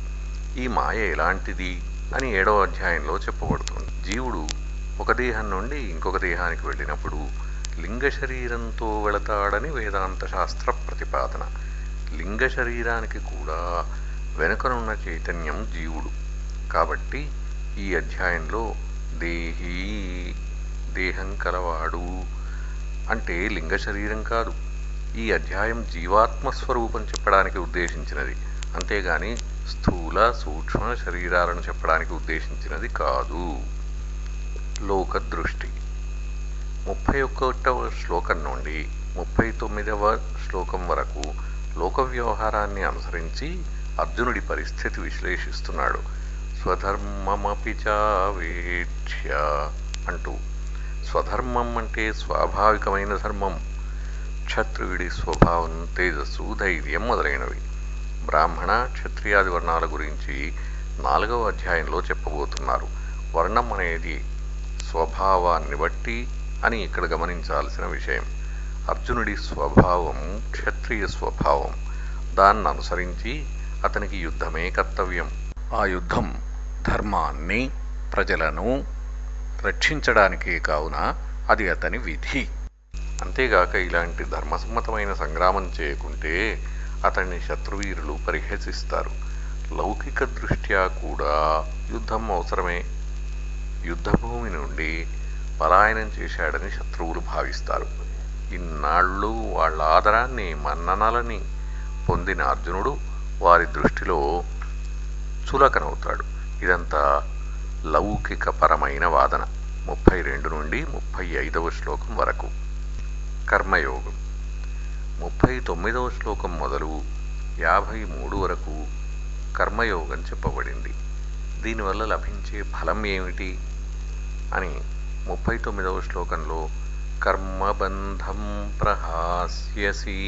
ఈ మాయ ఎలాంటిది? అని ఏడవ అధ్యాయంలో చెప్పబడుతుంది. జీవుడు ఒక దేహం నుండి ఇంకొక దేహానికి వెళ్ళినప్పుడు లింగ శరీరంతో వెళతాడని వేదాంత శాస్త్ర ప్రతిపాదన. లింగ శరీరానికి కూడా వెనుకనున్న చైతన్యం జీవుడు. కాబట్టి ఈ అధ్యాయంలో దేహీ దేహం కలవాడు అంటే లింగ శరీరం కాదు. ఈ అధ్యాయం జీవాత్మ స్వరూపం చెప్పడానికి ఉద్దేశించినది. అంతేగాని స్థూల సూక్ష్మ శరీరాలను చెప్పడానికి ఉద్దేశించినది కాదు. లోకదృష్టి. ముప్పై ఒకటవ శ్లోకం నుండి ముప్పై తొమ్మిదవ శ్లోకం వరకు లోక వ్యవహారాన్ని అనుసరించి అర్జునుడి పరిస్థితి విశ్లేషిస్తున్నాడు. స్వధర్మమపి చావేక్ష అంటూ. స్వధర్మం అంటే స్వాభావికమైన ధర్మం. క్షత్రువుడి స్వభావం తేజస్సు ధైర్యం మొదలైనవి. బ్రాహ్మణ క్షత్రియాది వర్ణాల గురించి నాలుగవ అధ్యాయంలో చెప్పబోతున్నారు. వర్ణం అనేది స్వభావాన్ని బట్టి అని ఇక్కడ గమనించాల్సిన విషయం. అర్జునుడి స్వభావం క్షత్రియ స్వభావం. దాన్ని అనుసరించి అతనికి యుద్ధమే కర్తవ్యం. ఆ యుద్ధం ధర్మాన్ని ప్రజలను రక్షించడానికే కావున అది అతని విధి. అంతేగాక ఇలాంటి ధర్మసమ్మతమైన సంగ్రామం చేయకుంటే అతన్ని శత్రువీరులు పరిహసిస్తారు. లౌకిక దృష్ట్యా కూడా యుద్ధం అవసరమే. యుద్ధభూమి నుండి పలాయనం చేశాడని శత్రువులు భావిస్తారు. ఇన్నాళ్ళు వాళ్ళ ఆదరాన్ని మన్ననలని పొందిన అర్జునుడు వారి దృష్టిలో చులకనవుతాడు. ఇదంతా లౌకికపరమైన వాదన. ముప్పై రెండు నుండి ముప్పై ఐదవ శ్లోకం వరకు. కర్మయోగం. ముప్పై తొమ్మిదవ శ్లోకం మొదలు యాభై మూడు వరకు కర్మయోగం చెప్పబడింది. దీనివల్ల లభించే ఫలం ఏమిటి? అని ముప్పై తొమ్మిదవ శ్లోకంలో కర్మబంధం ప్రహాస్యసి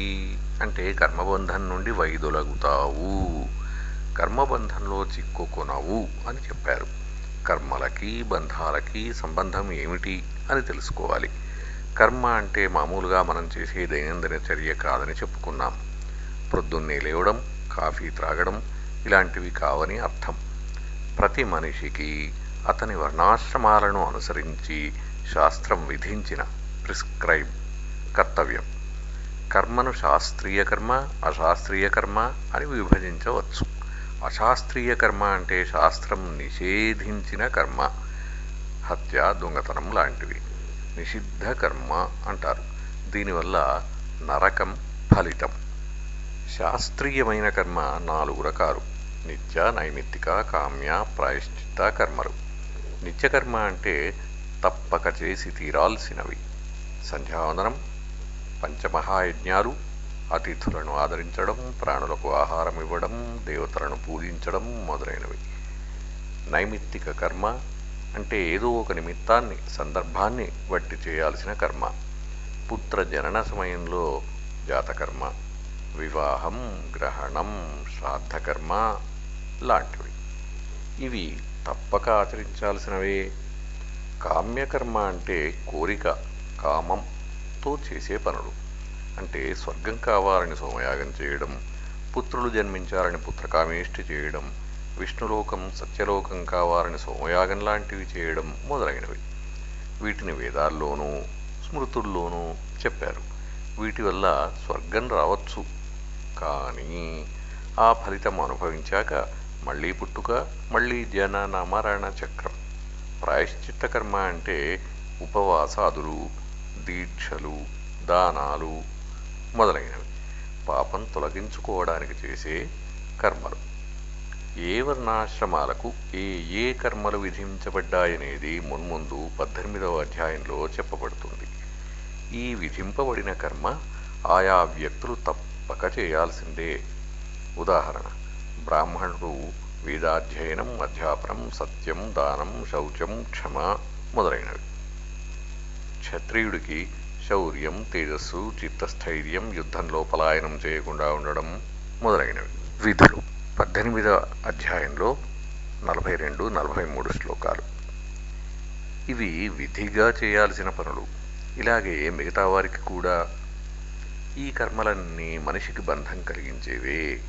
అంటే కర్మబంధం నుండి వైదొలగుతావు. కర్మబంధంలో చిక్కుకొనవు అని చెప్పారు. కర్మలకి బంధాలకి సంబంధం ఏమిటి అని తెలుసుకోవాలి. కర్మ అంటే మామూలుగా మనం చేసే దైనందిన చర్య కాదని చెప్పుకున్నాం. ప్రొద్దున్నే లేవడం కాఫీ త్రాగడం ఇలాంటివి కావని అర్థం. ప్రతి మనిషికి అతని వర్ణాశ్రమాలను అనుసరించి శాస్త్రం విధించిన ప్రిస్క్రైబ్ కర్తవ్యం. కర్మను శాస్త్రీయ కర్మ అశాస్త్రీయ కర్మ అని విభజించవచ్చు. అశాస్త్రీయ కర్మ అంటే శాస్త్రం నిషేధించిన కర్మ హత్య దొంగతనం లాంటివి. నిషిద్ధ కర్మ అంటారు. దీనివల్ల నరకం ఫలితం. శాస్త్రీయమైన కర్మ నాలుగు రకాలు. నిత్య నైమిత్తిక కామ్య ప్రాయశ్చిత్త కర్మలు. నిత్యకర్మ అంటే తప్పక చేసి తీరాల్సినవి. సంధ్యావందనం పంచమహాయజ్ఞాలు అతిథులను ఆదరించడం ప్రాణులకు ఆహారం ఇవ్వడం దేవతలను పూజించడం మొదలైనవి. నైమిత్తిక కర్మ అంటే ఏదో ఒక నిమిత్తాన్ని సందర్భాన్ని బట్టి చేయాల్సిన కర్మ. పుత్ర జనన సమయంలో జాతకర్మ వివాహం గ్రహణం శ్రాద్ధకర్మ లాంటివి. ఇవి తప్పక ఆచరించాల్సినవే. కామ్యకర్మ అంటే కోరిక కామంతో చేసే పనులు. అంటే స్వర్గం కావాలని సోమయాగం చేయడం పుత్రులు జన్మించాలని పుత్రకామేష్టి చేయడం విష్ణులోకం సత్యలోకం కావాలని సోమయాగం లాంటివి చేయడం మొదలైనవి. వీటిని వేదాల్లోనూ స్మృతుల్లోనూ చెప్పారు. వీటి వల్ల స్వర్గం రావచ్చు. కానీ ఆ ఫలితం అనుభవించాక మళ్ళీ పుట్టుక మళ్ళీ జనన మరణ చక్రం. ప్రాయశ్చిత్త కర్మ అంటే ఉపవాసాదులు దీక్షలు దానాలు మొదలైనవి. పాపం తొలగించుకోవడానికి చేసే కర్మలు. ఏ వర్ణాశ్రమాలకు ఏ ఏ కర్మలు విధించబడ్డాయనేది మున్ముందు పద్దెనిమిదవ అధ్యాయంలో చెప్పబడుతుంది. ఈ విధింపబడిన కర్మ ఆయా వ్యక్తులు తప్పక చేయాల్సిందే. ఉదాహరణ బ్రాహ్మణుడు వేదాధ్యయనం అధ్యాపనం సత్యం దానం శౌచం క్షమ మొదలైనవి. క్షత్రియుడికి శౌర్యం తేజస్సు చిత్తస్థైర్యం యుద్ధంలో పలాయనం చేయకుండా ఉండడం మొదలైనవి. విధులు. పద్దెనిమిదవ అధ్యాయంలో నలభై రెండు నలభై మూడు శ్లోకాలు. ఇవి విధిగా చేయాల్సిన పనులు. ఇలాగే మిగతా వారికి కూడా. ఈ కర్మలన్నీ మనిషికి బంధం కలిగించేవే.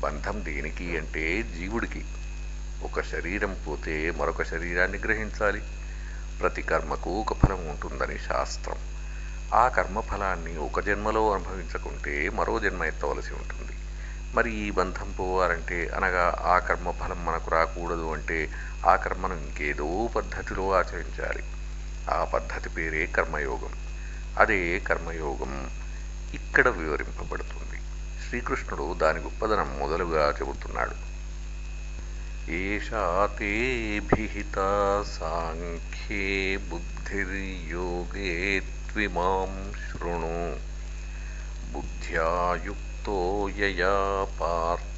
బంధం దేనికి అంటే జీవుడికి. ఒక శరీరం పోతే మరొక శరీరాన్ని గ్రహించాలి. ప్రతి కర్మకు ఒక ఫలం ఉంటుందని శాస్త్రం. ఆ కర్మఫలాన్ని ఒక జన్మలో అనుభవించకుంటే మరో జన్మ ఎత్తవలసి ఉంటుంది. మరి ఈ బంధం పోవాలంటే అనగా ఆ కర్మఫలం మనకు రాకూడదు అంటే ఆ కర్మను ఇంకేదో పద్ధతిలో ఆచరించాలి. ఆ పద్ధతి పేరే కర్మయోగం. అదే కర్మయోగం ఇక్కడ వివరింపబడుతుంది. శ్రీకృష్ణుడు దాని గొప్పదనం మొదలుగా చెబుతున్నాడు. ఏషా తే భిహిత సాంఖ్యే బుద్ధిర్యోగే త్విమాం శృణు. బుద్ధ్యాయుక్ యయా పార్థ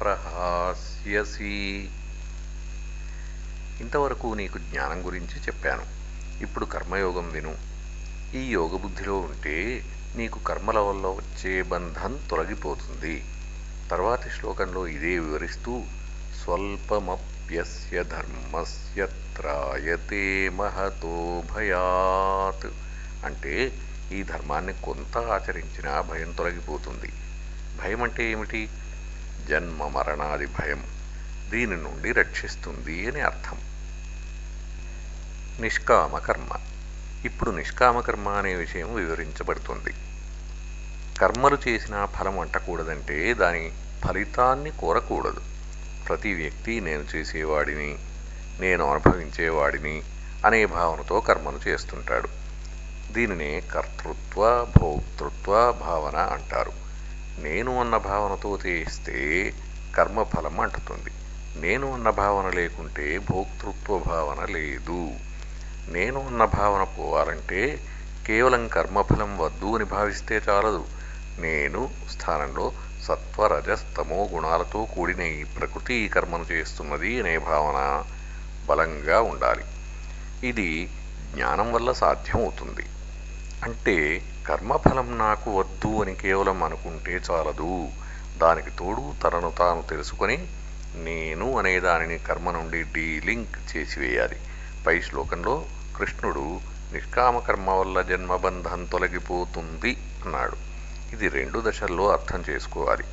ప్రహాస్యసి ఇంతవరకు నీకు జ్ఞానం గురించి చెప్పాను. ఇప్పుడు కర్మయోగం విను. ఈ యోగ బుద్ధిలో ఉంటే నీకు కర్మల వల్ల వచ్చే బంధం తొలగిపోతుంది. తర్వాతి శ్లోకంలో ఇదే వివరిస్తూ స్వల్పమప్యస్య ధర్మస్య త్రాయతే మహతో భయాత్. అంటే ఈ ధర్మాన్ని కొంత ఆచరించినా భయం తొలగిపోతుంది. భయం అంటే ఏమిటి? జన్మ మరణాది భయం. దీని నుండి రక్షిస్తుంది అని అర్థం. నిష్కామ కర్మ. ఇప్పుడు నిష్కామకర్మ అనే విషయం వివరించబడుతుంది. కర్మలు చేసిన ఫలం అంటకూడదంటే దాని ఫలితాన్ని కోరకూడదు. ప్రతి వ్యక్తి నేను చేసేవాడిని నేను అనుభవించేవాడిని అనే భావనతో కర్మను చేస్తుంటాడు. దీనినే కర్తృత్వ భోక్తృత్వ భావన అంటారు. నేను అన్న భావనతో చేస్తే కర్మఫలం అంటుతుంది. నేను అన్న భావన లేకుంటే భోక్తృత్వ భావన లేదు. నేను అన్న భావన పోవాలంటే కేవలం కర్మఫలం వద్దు అని భావిస్తే చాలదు. నేను స్థానంలో సత్వరజస్తమో గుణాలతో కూడిన ఈ ప్రకృతి కర్మను చేస్తున్నది అనే భావన బలంగా ఉండాలి. ఇది జ్ఞానం వల్ల సాధ్యమవుతుంది. అంటే కర్మఫలం నాకు వద్దు అని కేవలం అనుకుంటే చాలదు. దానికి తోడు తనను తాను తెలుసుకొని నేను అనే దానిని కర్మ నుండి డీలింక్ చేసివేయాలి. పై శ్లోకంలో కృష్ణుడు నిష్కామ కర్మ వల్ల జన్మబంధం తొలగిపోతుంది అన్నాడు. ఇది రెండు దశల్లో అర్థం చేసుకోవాలి.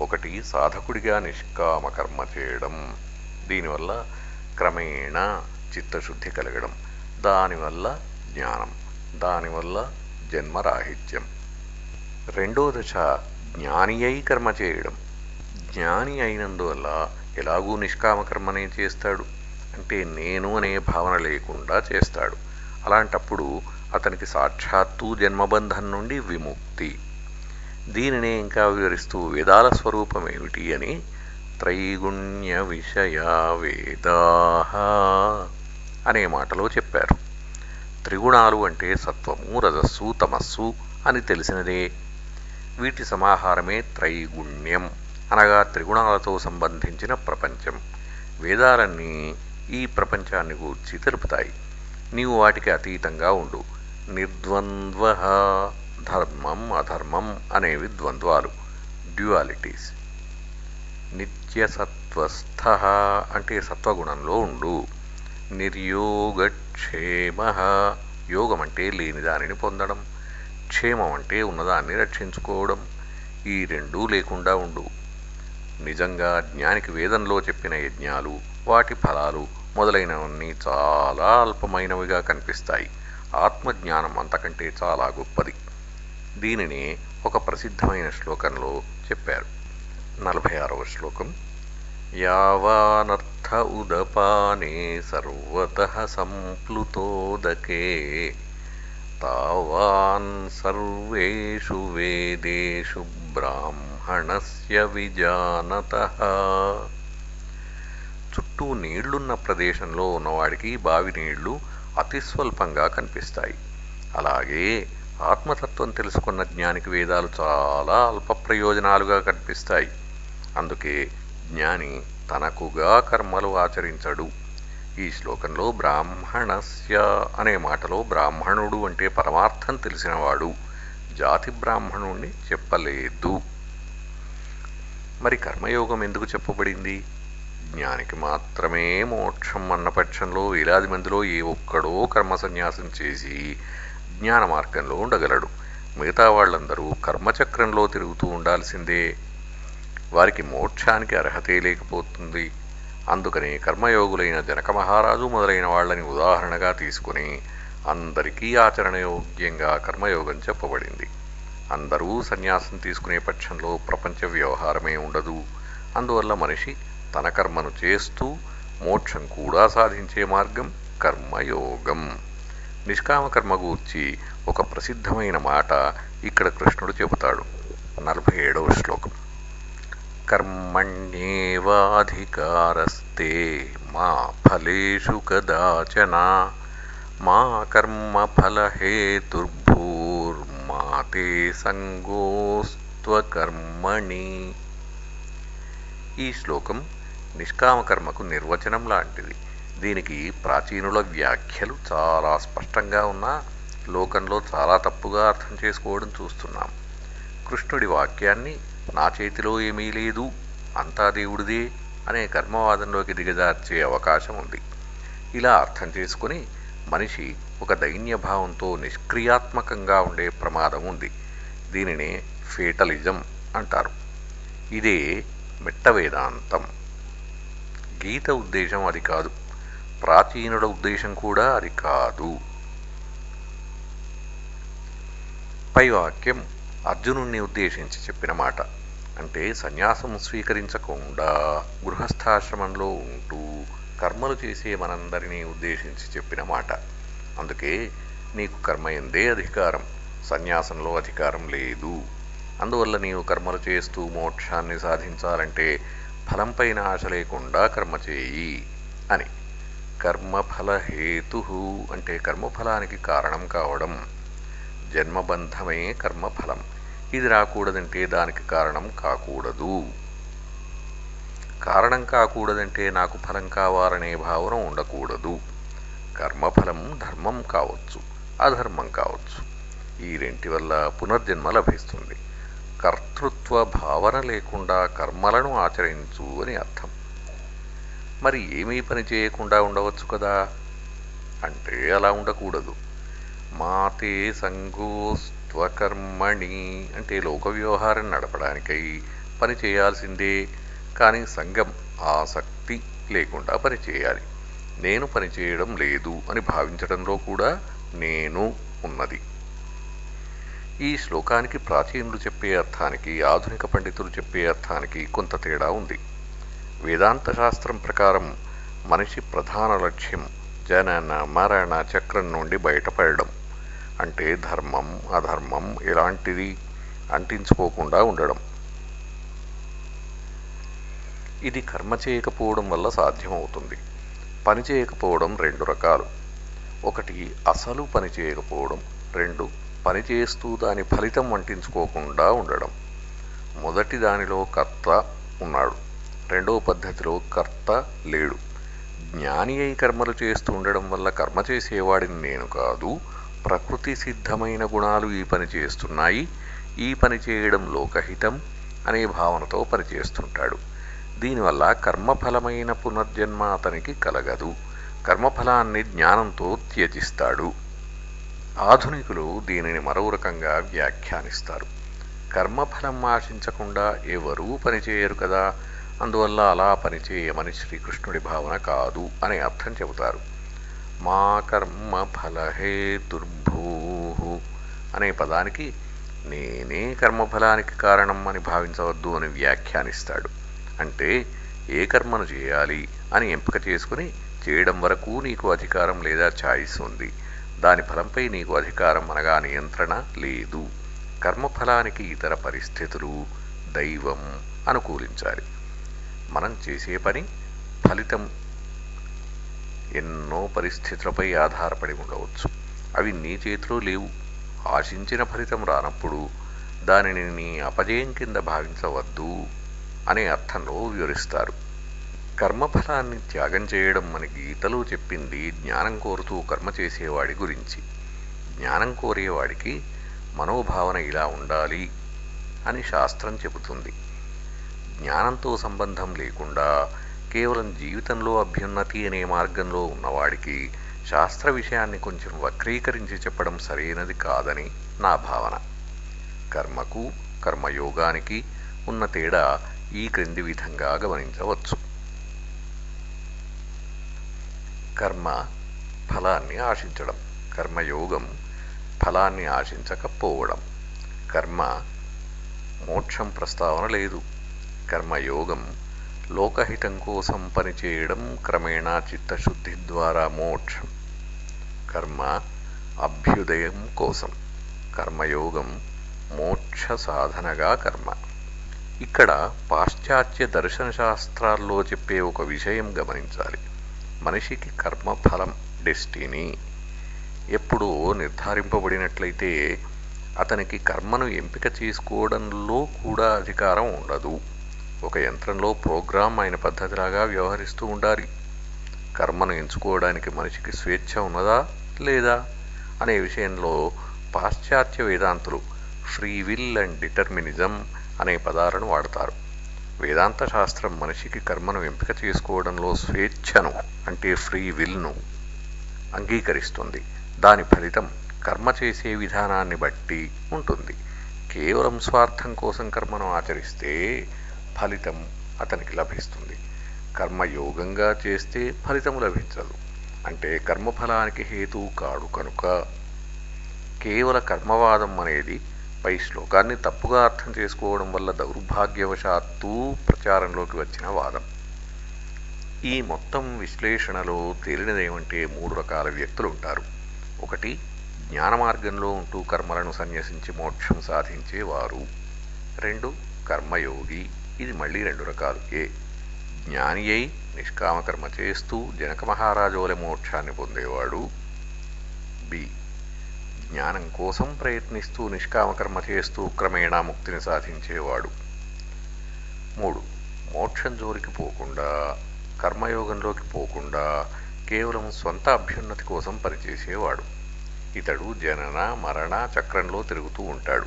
ఒకటి సాధకుడిగా నిష్కామ కర్మ చేయడం దీనివల్ల క్రమేణా చిత్తశుద్ధి కలగడం దానివల్ల జ్ఞానం. దానివల్ల జన్మరాహిత్యం. రెండో దశ జ్ఞాని అయి కర్మ చేయడం. జ్ఞాని అయినందువల్ల ఎలాగూ నిష్కామకర్మనే చేస్తాడు. అంటే నేను అనే భావన లేకుండా చేస్తాడు. అలాంటప్పుడు అతనికి సాక్షాత్తు జన్మబంధం నుండి విముక్తి. దీనినే ఇంకా వివరిస్తూ వేదాల స్వరూపం ఏమిటి అని త్రైగుణ్య విషయా వేదా అనే మాటలో చెప్పారు. త్రిగుణాలు అంటే సత్వము రజస్సు తమస్సు అని తెలిసినదే. వీటి సమాహారమే త్రైగుణ్యం అనగా త్రిగుణాలతో సంబంధించిన ప్రపంచం. వేదాలన్నీ ఈ ప్రపంచాన్ని గూర్చి తెలుపుతాయి. నీవు వాటికి అతీతంగా ఉండు. నిర్ద్వంద్వ ధర్మం అధర్మం అనేవి ద్వంద్వాలు డ్యువాలిటీస్. నిత్యసత్వస్థ అంటే సత్వగుణంలో ఉండు. నిర్యోగక్షేమ. యోగం అంటే లేని దానిని పొందడం క్షేమం అంటే ఉన్నదాన్ని రక్షించుకోవడం ఈ రెండూ లేకుండా ఉండు. నిజంగా జ్ఞానికి వేదంలో చెప్పిన యజ్ఞాలు వాటి ఫలాలు మొదలైనవన్నీ చాలా అల్పమైనవిగా కనిపిస్తాయి. ఆత్మజ్ఞానం అంతకంటే చాలా గొప్పది. దీనిని ఒక ప్రసిద్ధమైన శ్లోకంలో చెప్పారు. నలభై ఆరవ శ్లోకం. యావానర్థ ఉదపానే సర్వత సంప్లుతోదకే తావాన్ సర్వేషు వేదేషు బ్రాహ్మణస్య విజానత చుట్టూ నీళ్ళున్న ప్రదేశంలో ఉన్నవాడికి బావి నీళ్ళు అతి స్వల్పంగా కనిపిస్తాయి. అలాగే ఆత్మతత్వం తెలుసుకున్న జ్ఞానికి వేదాలు చాలా అల్ప ప్రయోజనాలుగా కనిపిస్తాయి. అందుకే జ్ఞాని తనకుగా కర్మలు ఆచరించడు. ఈ శ్లోకంలో బ్రాహ్మణస్య అనే మాటలో బ్రాహ్మణుడు అంటే పరమార్థం తెలిసినవాడు. జాతి బ్రాహ్మణుణ్ణి చెప్పలేదు. మరి కర్మయోగం ఎందుకు చెప్పబడింది? జ్ఞానికి మాత్రమే మోక్షం అన్న పక్షంలో వేలాది మందిలో ఏ ఒక్కడో కర్మ సన్యాసం చేసి జ్ఞాన మార్గంలో ఉండగలడు. మిగతా వాళ్ళందరూ కర్మచక్రంలో తిరుగుతూ ఉండాల్సిందే. వారికి మోక్షానికి అర్హతే లేకపోతుంది. అందుకని కర్మయోగులైన జనక మహారాజు మొదలైన వాళ్ళని ఉదాహరణగా తీసుకుని అందరికీ ఆచరణయోగ్యంగా కర్మయోగం చెప్పబడింది. అందరూ సన్యాసం తీసుకునే పక్షంలో ప్రపంచ వ్యవహారమే ఉండదు. అందువల్ల మనిషి తన కర్మను చేస్తూ మోక్షం కూడా సాధించే మార్గం కర్మయోగం. నిష్కామ గూర్చి ఒక ప్రసిద్ధమైన మాట ఇక్కడ కృష్ణుడు చెబుతాడు. నలభై ఏడవ శ్లోకం. కర్మణ్యేవాధికారస్తే మా ఫలేషు కదాచన మా కర్మఫలహేతుర్భూర్మా తే సంగోస్త్వకర్మణి ఈ శ్లోకం నిష్కామకర్మకు నిర్వచనం లాంటిది. దీనికి ప్రాచీనుల వ్యాఖ్యలు చాలా స్పష్టంగా ఉన్నా లోకంలో చాలా తప్పుగా అర్థం చేసుకోవడం చూస్తున్నాం. కృష్ణుడి వాక్యాన్ని నా చేతిలో ఏమీ లేదు అంతా దేవుడిదే అనే కర్మవాదంలోకి దిగజార్చే అవకాశం ఉంది. ఇలా అర్థం చేసుకుని మనిషి ఒక దైన్యభావంతో నిష్క్రియాత్మకంగా ఉండే ప్రమాదం ఉంది. దీనినే ఫేటలిజం అంటారు. ఇదే మెట్టవేదాంతం గీత ఉద్దేశం అది కాదు. ప్రాచీనుల ఉద్దేశం కూడా అది కాదు. పై వాక్యం అర్జునుణ్ణి ఉద్దేశించి చెప్పిన మాట. అంటే సన్యాసం స్వీకరించకుండా గృహస్థాశ్రమంలో ఉంటూ కర్మలు చేసే మనందరినీ ఉద్దేశించి చెప్పిన మాట. అందుకే నీకు కర్మ ఎందే అధికారం సన్యాసంలో అధికారం లేదు. అందువల్ల నీవు కర్మలు చేస్తూ మోక్షాన్ని సాధించాలంటే ఫలంపైన ఆశ లేకుండా కర్మ చేయి అని. కర్మఫలహేతు అంటే కర్మఫలానికి కారణం కావడం. జన్మబంధమే కర్మఫలం. ఇది రాకూడదంటే దానికి కారణం కాకూడదు. కారణం కాకూడదంటే నాకు ఫలం కావాలనే భావన ఉండకూడదు. కర్మఫలం ధర్మం కావచ్చు అధర్మం కావచ్చు. ఈ రెంటి వల్ల పునర్జన్మ లభిస్తుంది. కర్తృత్వ భావన లేకుండా కర్మలను ఆచరించు అని అర్థం. మరి ఏమీ పని చేయకుండా ఉండవచ్చు కదా? అంటే అలా ఉండకూడదు. మాతే త్వకర్మణి అంటే లోక వ్యవహారం నడపడానికై పని చేయాల్సిందే. కానీ సంఘం ఆసక్తి లేకుండా పని చేయాలి. నేను పని చేయడం లేదు అని భావించడంలో కూడా నేను ఉన్నది. ఈ శ్లోకానికి ప్రాచీనులు చెప్పే అర్థానికి ఆధునిక పండితులు చెప్పే అర్థానికి కొంత తేడా ఉంది. వేదాంత శాస్త్రం ప్రకారం మనిషి ప్రధాన లక్ష్యం జనన మరణ చక్రం నుండి బయటపడడం. అంటే ధర్మం అధర్మం ఎలాంటిది అంటించుకోకుండా ఉండడం. ఇది కర్మ చేయకపోవడం వల్ల సాధ్యమవుతుంది. పని చేయకపోవడం రెండు రకాలు. ఒకటి అసలు పని చేయకపోవడం రెండు పని చేస్తూ దాని ఫలితం అంటించుకోకుండా ఉండడం. మొదటి దానిలో కర్త ఉన్నాడు. రెండవ పద్ధతిలో కర్త లేడు. జ్ఞాని అయి కర్మలు చేస్తూ ఉండడం వల్ల కర్మ చేసేవాడిని నేను కాదు ప్రకృతి సిద్ధమైన గుణాలు ఈ పని చేస్తున్నాయి. ఈ పని చేయడం లోకహితం అనే భావనతో పనిచేస్తుంటాడు. దీనివల్ల కర్మఫలమైన పునర్జన్మ అతనికి కలగదు. కర్మఫలాన్ని జ్ఞానంతో త్యజిస్తాడు. ఆధునికులు దీనిని మరో రకంగా వ్యాఖ్యానిస్తారు. కర్మఫలం ఆశించకుండా ఎవరూ పనిచేయరు కదా. అందువల్ల అలా పనిచేయమని శ్రీకృష్ణుడి భావన కాదు అనే అర్థం చెబుతారు. మా కర్మ ఫలహేతుర్భూ అనే పదానికి నేనే కర్మఫలానికి కారణం అని భావించవద్దు అని వ్యాఖ్యానిస్తాడు. అంటే ఏ కర్మను చేయాలి అని ఎంపిక చేసుకుని చేయడం వరకు నీకు అధికారం లేదా ఛాయిస్ ఉంది. దాని ఫలంపై నీకు అధికారం అనగా నియంత్రణ లేదు. కర్మఫలానికి ఇతర పరిస్థితులు దైవం అనుకూలించాలి. మనం చేసే పని ఫలితం ఎన్నో పరిస్థితులపై ఆధారపడి ఉండవచ్చు. అవి నీ చేతిలో లేవు. ఆశించిన ఫలితం రానప్పుడు దానిని నీ అపజయం కింద భావించవద్దు అనే అర్థంలో వివరిస్తారు. కర్మఫలాన్ని త్యాగం చేయడం మన గీతలో చెప్పింది జ్ఞానం కోరుతూ కర్మ చేసేవాడి గురించి. జ్ఞానం కోరేవాడికి మనోభావన ఇలా ఉండాలి అని శాస్త్రం చెబుతుంది. జ్ఞానంతో సంబంధం లేకుండా కేవలం జీవితంలో అభ్యున్నతి అనే మార్గంలో ఉన్నవాడికి శాస్త్ర విషయాన్ని కొంచెం వక్రీకరించి చెప్పడం సరైనది కాదని నా భావన. కర్మకు కర్మయోగానికి ఉన్న తేడా ఈ క్రింది విధంగా గమనించవచ్చు. కర్మ ఫలాన్ని ఆశించడం. కర్మయోగం ఫలాన్ని ఆశించకపోవడం. కర్మ మోక్షం ప్రస్తావన లేదు. కర్మయోగం లోకహితం కోసం పనిచేయడం క్రమేణా చిత్తశుద్ధి ద్వారా మోక్షం. కర్మ అభ్యుదయం కోసం. కర్మయోగం మోక్ష సాధనగా కర్మ. ఇక్కడ పాశ్చాత్య దర్శన శాస్త్రాల్లో చెప్పే ఒక విషయం గమనించాలి. మనిషికి కర్మ ఫలం డెస్టినీ. ఎప్పుడో నిర్ధారింపబడినట్లయితే అతనికి కర్మను ఎంపిక చేసుకోవడంలో కూడా అధికారం ఉండదు. ఒక యంత్రంలో ప్రోగ్రామ్ అయిన పద్ధతిలాగా వ్యవహరిస్తూ ఉండాలి. కర్మను ఎంచుకోవడానికి మనిషికి స్వేచ్ఛ ఉన్నదా లేదా అనే విషయంలో పాశ్చాత్య వేదాంతులు ఫ్రీ విల్ అండ్ డిటర్మినిజం అనే పదాలను వాడతారు. వేదాంత శాస్త్రం మనిషికి కర్మను ఎంపిక చేసుకోవడంలో స్వేచ్ఛను అంటే ఫ్రీ విల్ను అంగీకరిస్తుంది. దాని ఫలితం కర్మ చేసే విధానాన్ని బట్టి ఉంటుంది. కేవలం స్వార్థం కోసం కర్మను ఆచరిస్తే ఫలితం అతనికి లభిస్తుంది. కర్మయోగంగా చేస్తే ఫలితం లభించదు. అంటే కర్మఫలానికి హేతువు కాడు కనుక. కేవల కర్మవాదం అనేది పై శ్లోకాన్ని తప్పుగా అర్థం చేసుకోవడం వల్ల దౌర్భాగ్యవశాత్తు ప్రచారంలోకి వచ్చిన వాదం. ఈ మొత్తం విశ్లేషణలో తేలినదేమంటే మూడు రకాల వ్యక్తులు ఉంటారు. ఒకటి జ్ఞాన మార్గంలో ఉంటూ కర్మలను సన్యసించి మోక్షం సాధించేవారు. రెండు కర్మయోగి. ఇది మళ్ళీ రెండు రకాలు. ఏ జ్ఞాని అయి నిష్కామకర్మ చేస్తూ జనక మహారాజోలె మోక్షాన్ని పొందేవాడు. బి జ్ఞానం కోసం ప్రయత్నిస్తూ నిష్కామకర్మ చేస్తూ క్రమేణా ముక్తిని సాధించేవాడు. మూడు మోక్షం జోలికి పోకుండా కర్మయోగంలోకి పోకుండా కేవలం స్వంత అభ్యున్నతి కోసం పనిచేసేవాడు. ఇతడు జనన మరణ చక్రంలో తిరుగుతూ ఉంటాడు.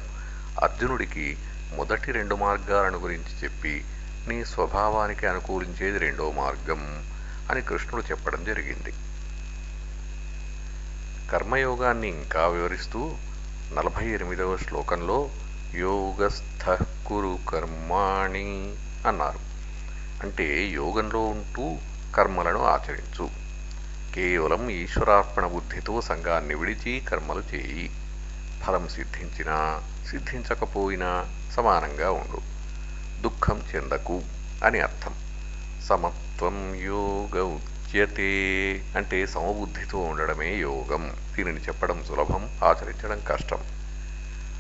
అర్జునుడికి మొదటి రెండు మార్గాలను గురించి చెప్పి నీ స్వభావానికి అనుకూలించేది రెండో మార్గం అని కృష్ణుడు చెప్పడం జరిగింది. కర్మయోగాన్ని ఇంకా వివరిస్తూ నలభై ఎనిమిదవ శ్లోకంలో యోగస్థ కురు కర్మాణి అన్నారు. అంటే యోగంలో ఉంటూ కర్మలను ఆచరించు. కేవలం ఈశ్వరార్పణ బుద్ధితో సంఘాన్ని విడిచి కర్మలు చేయి. ఫలం సిద్ధించినా సిద్ధించకపోయినా సమానంగా ఉండు. దుఃఖం చెందకు అని అర్థం. సమత్వం యోగ ఉచ్యతే అంటే సమబుద్ధితో ఉండడమే యోగం. దీనిని చెప్పడం సులభం ఆచరించడం కష్టం.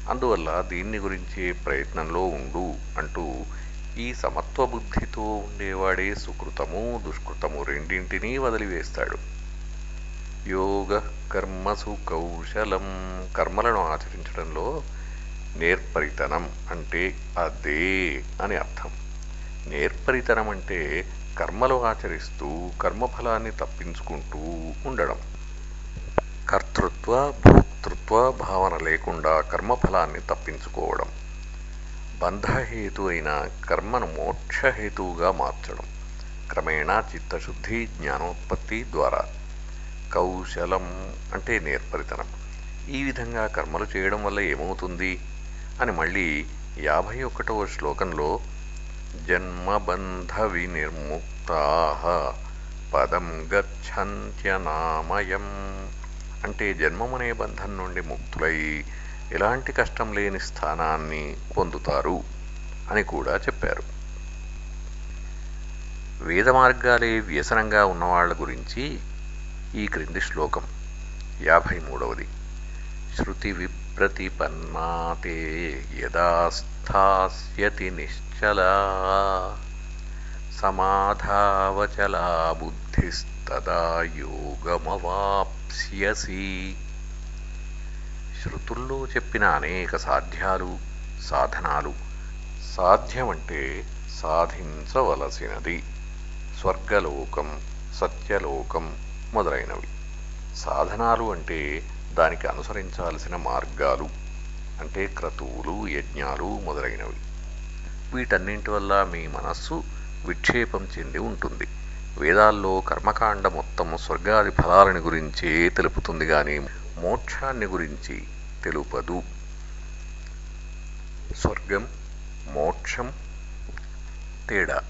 అందువల్ల దీన్ని గురించే ప్రయత్నంలో ఉండు అంటూ ఈ సమత్వ బుద్ధితో ఉండేవాడే సుకృతము దుష్కృతము రెండింటినీ వదిలివేస్తాడు. యోగ కర్మసు కౌశలం కర్మలను ఆచరించడంలో నేర్పరితనం అంటే అదే అని అర్థం. నేర్పరితనం అంటే కర్మలు ఆచరిస్తూ కర్మఫలాన్ని తప్పించుకుంటూ ఉండడం. కర్తృత్వ భోక్తృత్వ భావన లేకుండా కర్మఫలాన్ని తప్పించుకోవడం. బంధహేతు అయిన కర్మను మోక్షహేతువుగా మార్చడం. క్రమేణా చిత్తశుద్ధి జ్ఞానోత్పత్తి ద్వారా. కౌశలం అంటే నేర్పరితనం. ఈ విధంగా కర్మలు చేయడం వల్ల ఏమవుతుంది? అని మళ్ళీ యాభై ఒకటవ శ్లోకంలో జన్మబంధ వినిర్ముక్తా పదం గచ్చంత్యనామయం అంటే జన్మమనే బంధం నుండి ముక్తులై ఎలాంటి కష్టం లేని స్థానాన్ని పొందుతారు అని కూడా చెప్పారు. వేద మార్గాలే వ్యసనంగా ఉన్నవాళ్ళ గురించి ఈ క్రింది శ్లోకం. యాభై మూడవది శృతి విప్రతిపన్నాతే యదా స్థాస్యతి నిశ్చలా. సమాధావచలా బుద్ధిస్తదా యోగమవాప్స్యసి. శృతుల్లో చెప్పిన అనేక సాధ్యాలు సాధనాలు. సాధ్యమంటే సాధించవలసినది. స్వర్గలోకం సత్యలోకం మొదలైనవి. సాధనాలు అంటే దానికి అనుసరించాల్సిన మార్గాలు అంటే క్రతువులు యజ్ఞాలు మొదలైనవి. వీటన్నింటి వల్ల మీ మనస్సు విక్షేపం చెంది ఉంటుంది. వేదాల్లో కర్మకాండ మొత్తం స్వర్గాది ఫలాలని గురించే తెలుపుతుంది కానీ మోక్షాన్ని గురించి తెలుపదు. స్వర్గం మోక్షం తేడా.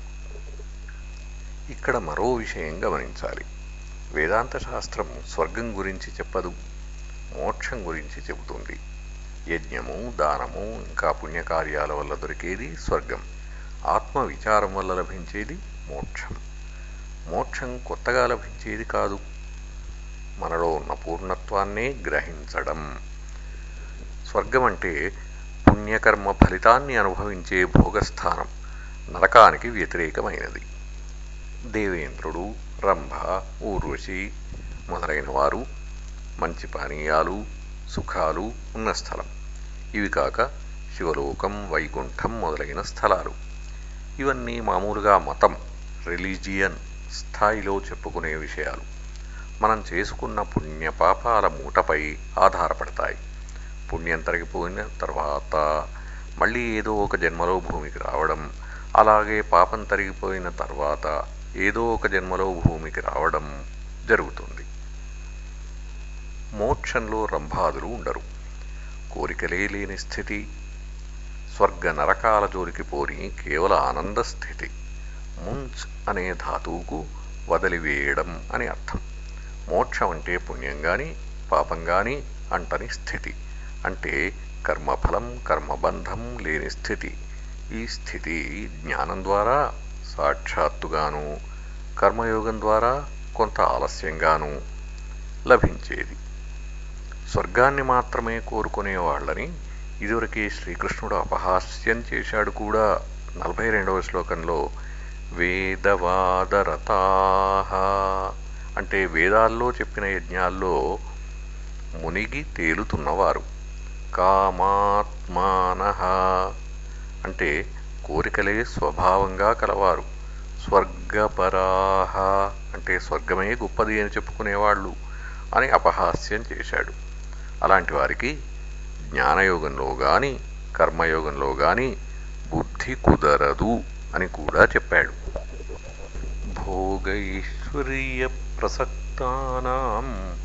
ఇక్కడ మరో విషయం గమనించాలి. వేదాంత శాస్త్రం స్వర్గం గురించి చెప్పదు మోక్షం గురించి చెబుతుంది. యజ్ఞము దానము ఇంకా పుణ్యకార్యాల వల్ల దొరికేది స్వర్గం. ఆత్మ విచారం వల్ల లభించేది మోక్షం. మోక్షం కొత్తగా లభించేది కాదు. మనలో ఉన్న పూర్ణత్వాన్నే గ్రహించడం. స్వర్గం అంటే పుణ్యకర్మ ఫలితాన్ని అనుభవించే భోగస్థానం నరకానికి వ్యతిరేకమైనది. దేవేంద్రుడు రంభ ఊర్వశి మొదలైన వారు మంచి పానీయాలు సుఖాలు ఉన్న స్థలం. ఇవి కాక శివలోకం వైకుంఠం మొదలైన స్థలాలు. ఇవన్నీ మామూలుగా మతం రిలీజియన్ స్థాయిలో చెప్పుకునే విషయాలు. మనం చేసుకున్న పుణ్య పాపాల మూటపై ఆధారపడతాయి. పుణ్యం తరిగిపోయిన తర్వాత మళ్ళీ ఏదో ఒక జన్మలో భూమికి రావడం అలాగే పాపం తరిగిపోయిన తర్వాత ఏదో ఒక జన్మలో భూమికి రావడం జరుగుతుంది. మోక్షంలో రంభాదులు ఉండరు. కోరికలే లేని స్థితి స్వర్గ నరకాల జోలికి పోని కేవల ఆనంద స్థితి. ముంచ్ అనే ధాతువుకు వదిలివేయడం అని అర్థం. మోక్షం అంటే పుణ్యం గాని పాపం కానీ అంటని స్థితి. అంటే కర్మఫలం కర్మబంధం లేని స్థితి. ఈ స్థితి జ్ఞానం ద్వారా సాక్షాత్తుగాను కర్మయోగం ద్వారా కొంత ఆలస్యంగాను లభించేది. స్వర్గాన్ని మాత్రమే కోరుకునే వాళ్ళని ఇదివరకే శ్రీకృష్ణుడు అపహాస్యం చేశాడు కూడా. నలభై రెండవ శ్లోకంలో వేదవాదరతాహ అంటే వేదాల్లో చెప్పిన యజ్ఞాల్లో మునిగి తేలుతున్నవారు. కామాత్మాన అంటే కోరికలే స్వభావంగా కలవారు. స్వర్గపరాహ అంటే స్వర్గమే గొప్పది అని చెప్పుకునేవాళ్ళు అని అపహాస్యం చేశాడు. అలాంటి వారికి జ్ఞానయోగంలో గాని కర్మయోగంలో గాని బుద్ధి కుదరదు అని కూడా చెప్పాడు. భోగైశ్వర్య ప్రసక్తానాం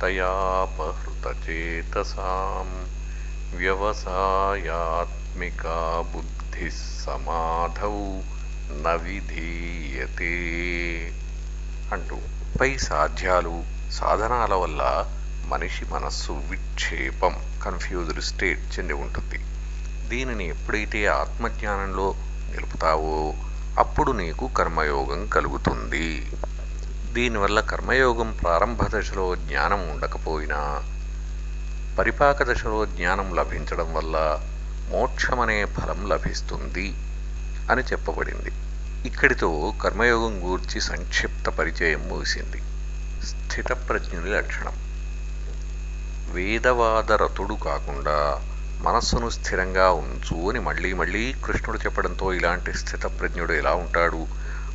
తయాపహృతచేతసాం వ్యవసాయాత్మికా బుద్ధి సమాధౌ న విధీయతే అంటూ పై సాధ్యాలు సాధనాల వల్ల మనిషి మనస్సు విక్షేపం కన్ఫ్యూజ్డ్ స్టేట్ చెంది ఉంటుంది. దీనిని ఎప్పుడైతే ఆత్మజ్ఞానంలో నిలుపుతావో అప్పుడు నీకు కర్మయోగం కలుగుతుంది. దీనివల్ల కర్మయోగం ప్రారంభ దశలో జ్ఞానం ఉండకపోయినా పరిపాక దశలో జ్ఞానం లభించడం వల్ల మోక్షమనే ఫలం లభిస్తుంది అని చెప్పబడింది. ఇక్కడితో కర్మయోగం గూర్చి సంక్షిప్త పరిచయం ముగిసింది. స్థితప్రజ్ఞుని లక్షణం. వేదవాదరతుడు కాకుండా మనస్సును స్థిరంగా ఉంచు అని మళ్ళీ మళ్ళీ కృష్ణుడు చెప్పడంతో ఇలాంటి స్థితప్రజ్ఞుడు ఎలా ఉంటాడు?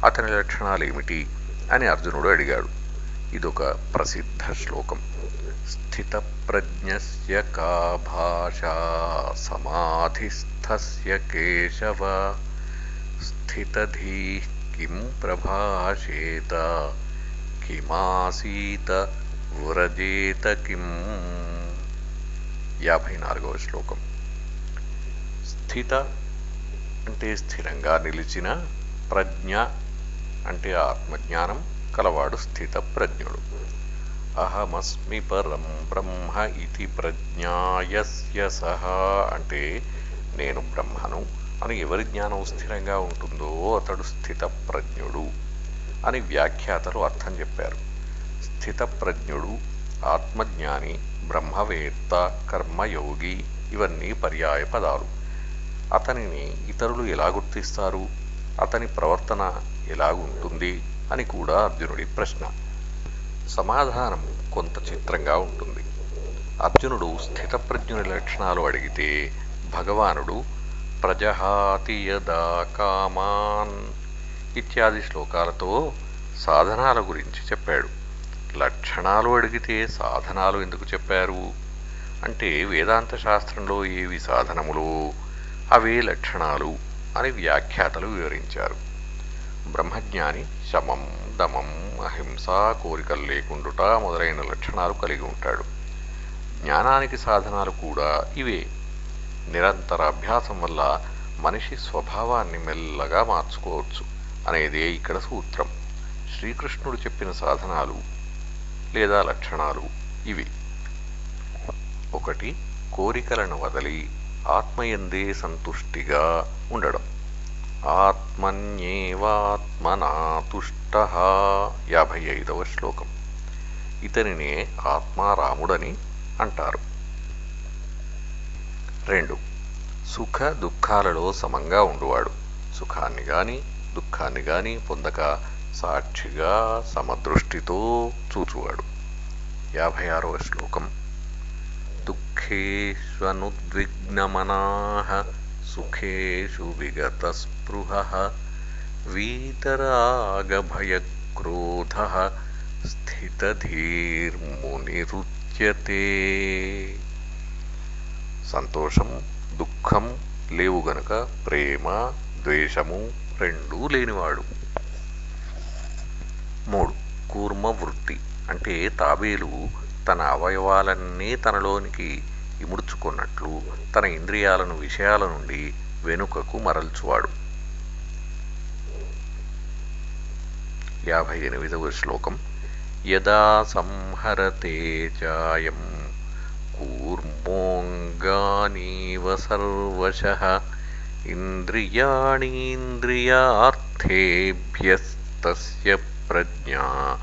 అతని లక్షణాలు ఏమిటి అని అర్జునుడు అడిగాడు. ఇదొక ప్రసిద్ధ శ్లోకం. స్థితప్రజ్ఞస్య కా భాషా సమాధిస్థస్య కేశవ స్థితధీ కిం ప్రభాషేత కిమాసీత వ్రజేత కిం యాభై నాలుగవ శ్లోకం స్థిత అంటే స్థిరంగా నిలిచిన ప్రజ్ఞ అంటే ఆత్మజ్ఞానం కలవాడు స్థిత ప్రజ్ఞుడు అహమస్మి పరం బ్రహ్మ ఇది ప్రజ్ఞాయస్య సహా అంటే నేను బ్రహ్మను అని ఎవరి జ్ఞానం స్థిరంగా ఉంటుందో అతడు స్థితప్రజ్ఞుడు అని వ్యాఖ్యాతలు అర్థం చెప్పారు. స్థిత ప్రజ్ఞుడు ఆత్మజ్ఞాని బ్రహ్మవేత్త కర్మయోగి ఇవన్నీ పర్యాయ పదాలు. అతనిని ఇతరులు ఎలా గుర్తిస్తారు? అతని ప్రవర్తన ఎలాగుంటుంది అని కూడా అర్జునుడి ప్రశ్న. సమాధానం కొంత చిత్రంగా ఉంటుంది. అర్జునుడు స్థితప్రజ్ఞుని లక్షణాలు అడిగితే భగవానుడు ప్రజహాతి యదా కామాన్ ఇత్యాది శ్లోకాలతో సాధనాల గురించి చెప్పాడు. లక్షణాలు అడిగితే సాధనాలు ఎందుకు చెప్పారు? అంటే వేదాంత శాస్త్రంలో ఏవి సాధనములు? అవే లక్షణాలు అని వ్యాఖ్యాతలు వివరించారు. బ్రహ్మజ్ఞాని శమం దమం అహింస కోరికలు లేకుండుట మొదలైన లక్షణాలు కలిగి ఉంటాడు. జ్ఞానానికి సాధనాలు కూడా ఇవే. నిరంతర అభ్యాసం వల్ల మనిషి స్వభావాన్ని మెల్లగా మార్చుకోవచ్చు అనేదే ఇక్కడ సూత్రం. శ్రీకృష్ణుడు చెప్పిన సాధనాలు లేదా లక్షణాలు ఇవి. ఒకటి కోరికలను వదలి ఆత్మయందే సంతుష్టిగా ఉండడం. ఆత్మన్యేవాత్మనా తుష్ట యాభై ఐదవ శ్లోకం. ఇతనినే ఆత్మారాముడని అంటారు. రెండు. సుఖ దుఃఖాలలో సమంగా ఉండువాడు. సుఖాన్ని గాని దుఃఖాన్ని గాని పొందక సాక్షిగా సమదృష్టితో చూచువాడు. యాభై ఆరవ శ్లోకం. దుఃఖేష్వనుద్విగ్నమనా. సుఖేషు విగతస్పృహ వీతరాగభయక్రోధ స్థితధీర్మునిరుచ్యతే. సంతోషం దుఃఖం లేవు గనుక ప్రేమ ద్వేషము రెండూ లేనివాడు. మూడు కూర్మ వృత్తి అంటే తాబేలు తన అవయవాలన్నీ తనలోనికి ఇముడ్చుకున్నట్లు తన ఇంద్రియాలను విషయాల నుండి వెనుకకు మరల్చువాడు. యాభై ఎనిమిదవ శ్లోకం. యదా సంహరతే చాయం కూర్మోంగానీవ సర్వశ ఇంద్రియాణీంద్రియార్థేభ్యస్తస్య ప్రజ్ఞా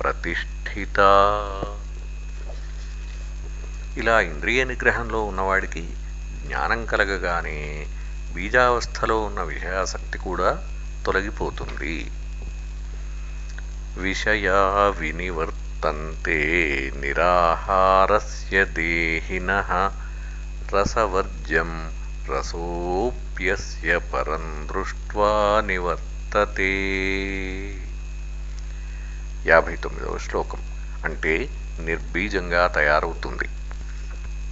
ప్రతిష్ఠిత. ఇలా ఇంద్రియ నిగ్రహంలో ఉన్నవాడికి జ్ఞానం కలగగానే బీజావస్థలో ఉన్న విషయాసక్తి కూడా తొలగిపోతుంది. విషయా వినివర్తంతే నిరాహారస్య దేహిన రసవర్జ్యం రసోప్యస్య పరం దృష్ట్వా నివర్తతే యాభై తొమ్మిదవ శ్లోకం అంటే నిర్బీజంగా తయారవుతుంది.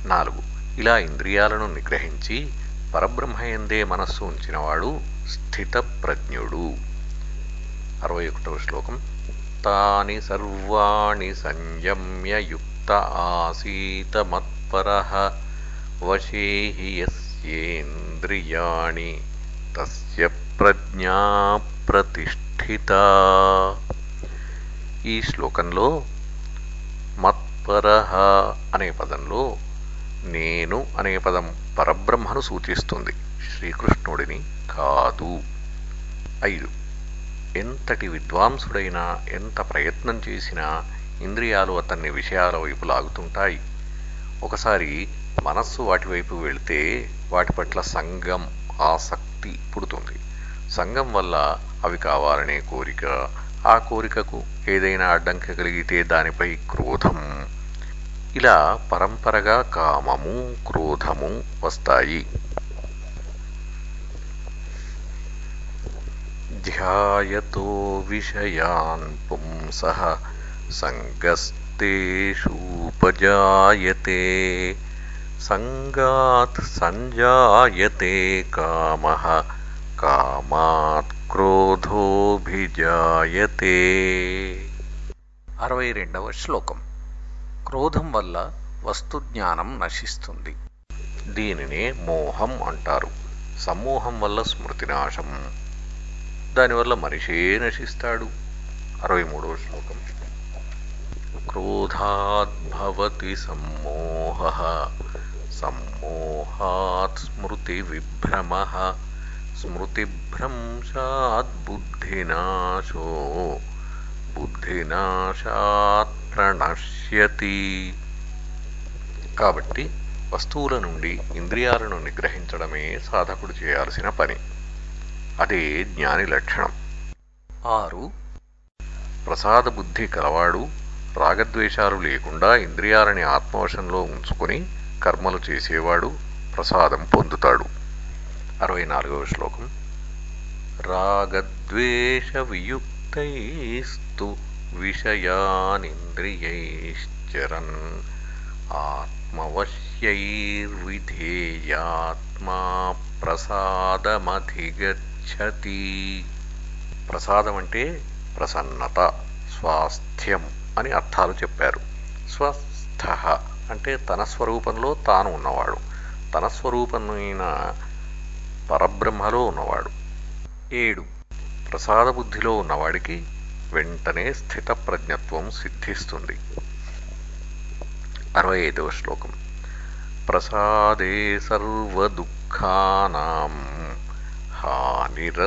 నాలుగు ఇలా ఇంద్రియాలను నిగ్రహించి పరబ్రహ్మయందే మనస్సు ఉంచినవాడు స్థితప్రజ్ఞుడు. అరవై ఒకటవ శ్లోకం. తాని సర్వాణి సంయమ్య యుక్త ఆసీత మత్పరః వశే హి తస్య ప్రజ్ఞా ప్రతిష్ఠిత. ఈ శ్లోకంలో మత్పర అనే పదంలో నేను అనే పదం పరబ్రహ్మను సూచిస్తుంది. శ్రీకృష్ణుడిని కాదు. ఐదు. ఎంతటి విద్వాంసుడైనా ఎంత ప్రయత్నం చేసినా ఇంద్రియాలు అతన్ని విషయాల వైపు లాగుతుంటాయి. ఒకసారి మనస్సు వాటివైపు వెళితే వాటి పట్ల సంగం ఆసక్తి పుడుతుంది. సంగం వల్ల అవి కావాలనే కోరిక ఆ కోరికకు ఏదైనా అడ్డంకి కలిగితే దానిపై క్రోధం. ఇలా పరంపరగా కామము క్రోధము వస్తాయి. ధ్యాయతో విషయాన్ పుంసః సంగస్తేషూపజాయతే సంగాత్ సంజాయతే కామ కామాత్ క్రోధోభిజాయతే అరవై రెండవ శ్లోకం. క్రోధం వల్ల వస్తుజ్ఞానం నశిస్తుంది. దీనినే మోహం అంటారు. సమూహం వల్ల స్మృతినాశం. దానివల్ల మనిషే నశిస్తాడు. అరవై మూడవ శ్లోకం క్రోధాద్భవతి సమ్మోహ సమ్మోహాత్ స్మృతి విభ్రమ స్మృతిభ్రంశాత్ బుద్ధినాశో బుద్ధినాశాత్ ప్రణశ్యతి. కాబట్టి వస్తువుల నుండి ఇంద్రియాలను నిగ్రహించడమే సాధకుడు చేయాల్సిన పని. అదే జ్ఞాని లక్షణం. ఆరు. ప్రసాద బుద్ధి కలవాడు రాగద్వేషాలు లేకుండా ఇంద్రియాలని ఆత్మవశంలో ఉంచుకొని కర్మలు చేసేవాడు ప్రసాదం పొందుతాడు. అరవై నాలుగవ శ్లోకం. రాగద్వేష వియుక్తైస్తు విషయానింద్రియైశ్చరన్ ఆత్మవశ్యైర్విధేయాత్మా ప్రసాదమధిగచ్చతి ప్రసాదం అంటే ప్రసన్నత స్వాస్థ్యం అని అర్థాలు చెప్పారు. స్వస్థ అంటే తన స్వరూపంలో తాను ఉన్నవాడు. తన స్వరూపమైన పరబ్రహ్మలో ఉన్నవాడు. ఏడు. ప్రసాద బుద్ధిలో ఉన్నవాడికి వెంటనే స్థిత ప్రజ్ఞత్వం సిద్ధిస్తుంది. అరవై ఐదవ శ్లోకం. ప్రసాదే సర్వదుఃఖానాం. హానిరస్యోపజాయతే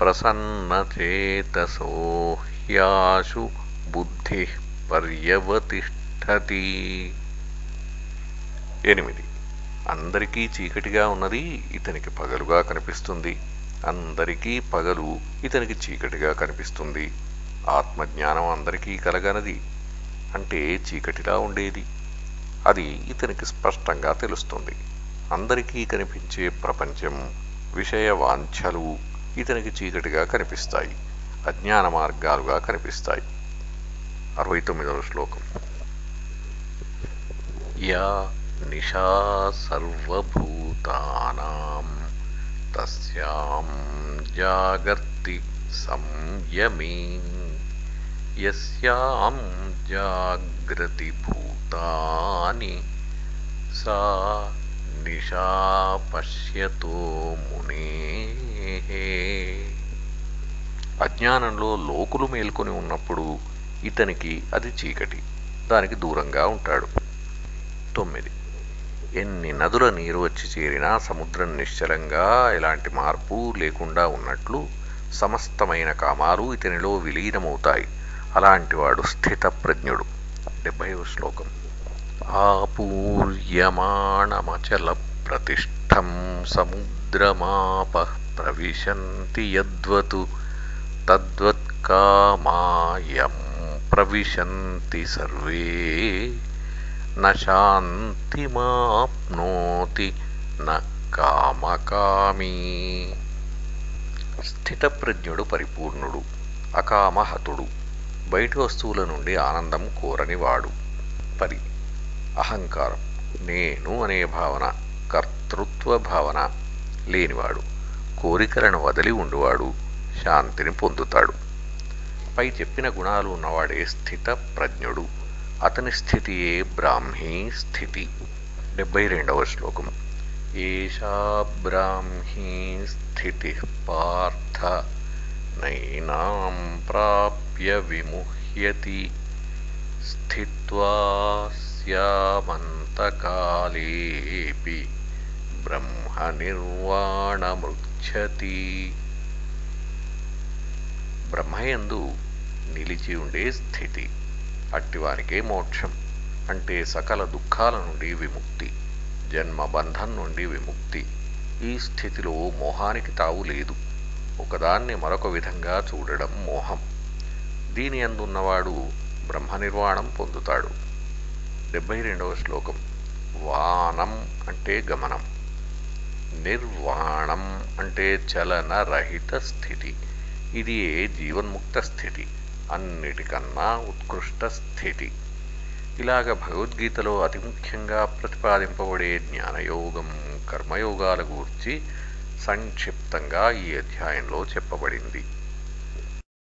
ప్రసన్నచేతసో హ్యాశు బుద్ధి పర్యవతిష్టతి ఎనిమిది. అందరికీ చీకటిగా ఉన్నది ఇతనికి పగలుగా కనిపిస్తుంది. అందరికీ పగలు ఇతనికి చీకటిగా కనిపిస్తుంది. ఆత్మజ్ఞానం అందరికీ కలగనది. అంటే చీకటిలా ఉండేది. అది ఇతనికి స్పష్టంగా తెలుస్తుంది. అందరికీ కనిపించే ప్రపంచం విషయ వాంఛలు ఇతనికి చీకటిగా కనిపిస్తాయి అజ్ఞాన మార్గాలుగా కనిపిస్తాయి. అరవై తొమ్మిదవ శ్లోకం. యా నిషా సర్వభూతానాం తస్యాం జాగర్తి సంయమీ యస్యాం జాగ్రతి భూతాని సా నిషా పశ్యతో మునే. అజ్ఞానంలో లోకులు మేల్కొని ఉన్నప్పుడు ఇతనికి అది చీకటి దానికి దూరంగా ఉంటాడు. తొమ్మిది. ఎన్ని నదుల నీరు వచ్చి చేరినా సముద్రం నిశ్చలంగా ఎలాంటి మార్పు లేకుండా ఉన్నట్లు సమస్తమైన కామాలు ఇతనిలో విలీనమవుతాయి. అలాంటివాడు స్థిత ప్రజ్ఞుడు డెబ్భైవ శ్లోకం. ఆపూర్యమాణమచల ప్రతిష్టం సముద్రమాప ప్రవిశంతి యద్వతు తద్వత్కామాయం ప్రవిశంతి సర్వే న శాంతిమాప్నోతి న కామకామీ. స్థితప్రజ్ఞుడు పరిపూర్ణుడు అకామహతుడు బయటి వస్తువుల నుండి ఆనందం కోరనివాడు. పరి అహంకారం నేను అనే భావన కర్తృత్వ భావన లేనివాడు కోరికలను వదిలి ఉండువాడు శాంతిని పొందుతాడు. పై చెప్పిన గుణాలు ఉన్నవాడే స్థిత ప్రజ్ఞుడు. అతని స్థితియే బ్రాహ్మీ స్థితి. డెబ్బై రెండవ శ్లోకం. ఏషా బ్రాహ్మీ స్థితి పార్థ నైనాం ప్రాప్య విముహ్యతి. స్థిత్వా స్యామంతకాలేపి బ్రహ్మ నిర్వాణమృచ్చతి బ్రహ్మయందు నిలిచి ఉండే స్థితి అట్టివారికే మోక్షం అంటే సకల దుఃఖాల నుండి విముక్తి జన్మ బంధం నుండి విముక్తి. ఈ స్థితిలో మోహానికి తావు లేదు ఒకదాన్ని మరొక విధంగా చూడడం మోహం. దీని అందున్నవాడు బ్రహ్మ నిర్వాణం పొందుతాడు. డెబ్బై రెండవ శ్లోకం. వానం అంటే గమనం. నిర్వాణం అంటే చలనరహిత స్థితి. ఇది జీవన్ముక్త స్థితి? అన్నిటికన్నా ఉత్కృష్ట స్థితి. ఇలాగ భగవద్గీతలో అతి ముఖ్యంగా ప్రతిపాదింపబడే జ్ఞానయోగం కర్మయోగాల గూర్చి సంక్షిప్తంగా ఈ అధ్యాయంలో చెప్పబడింది.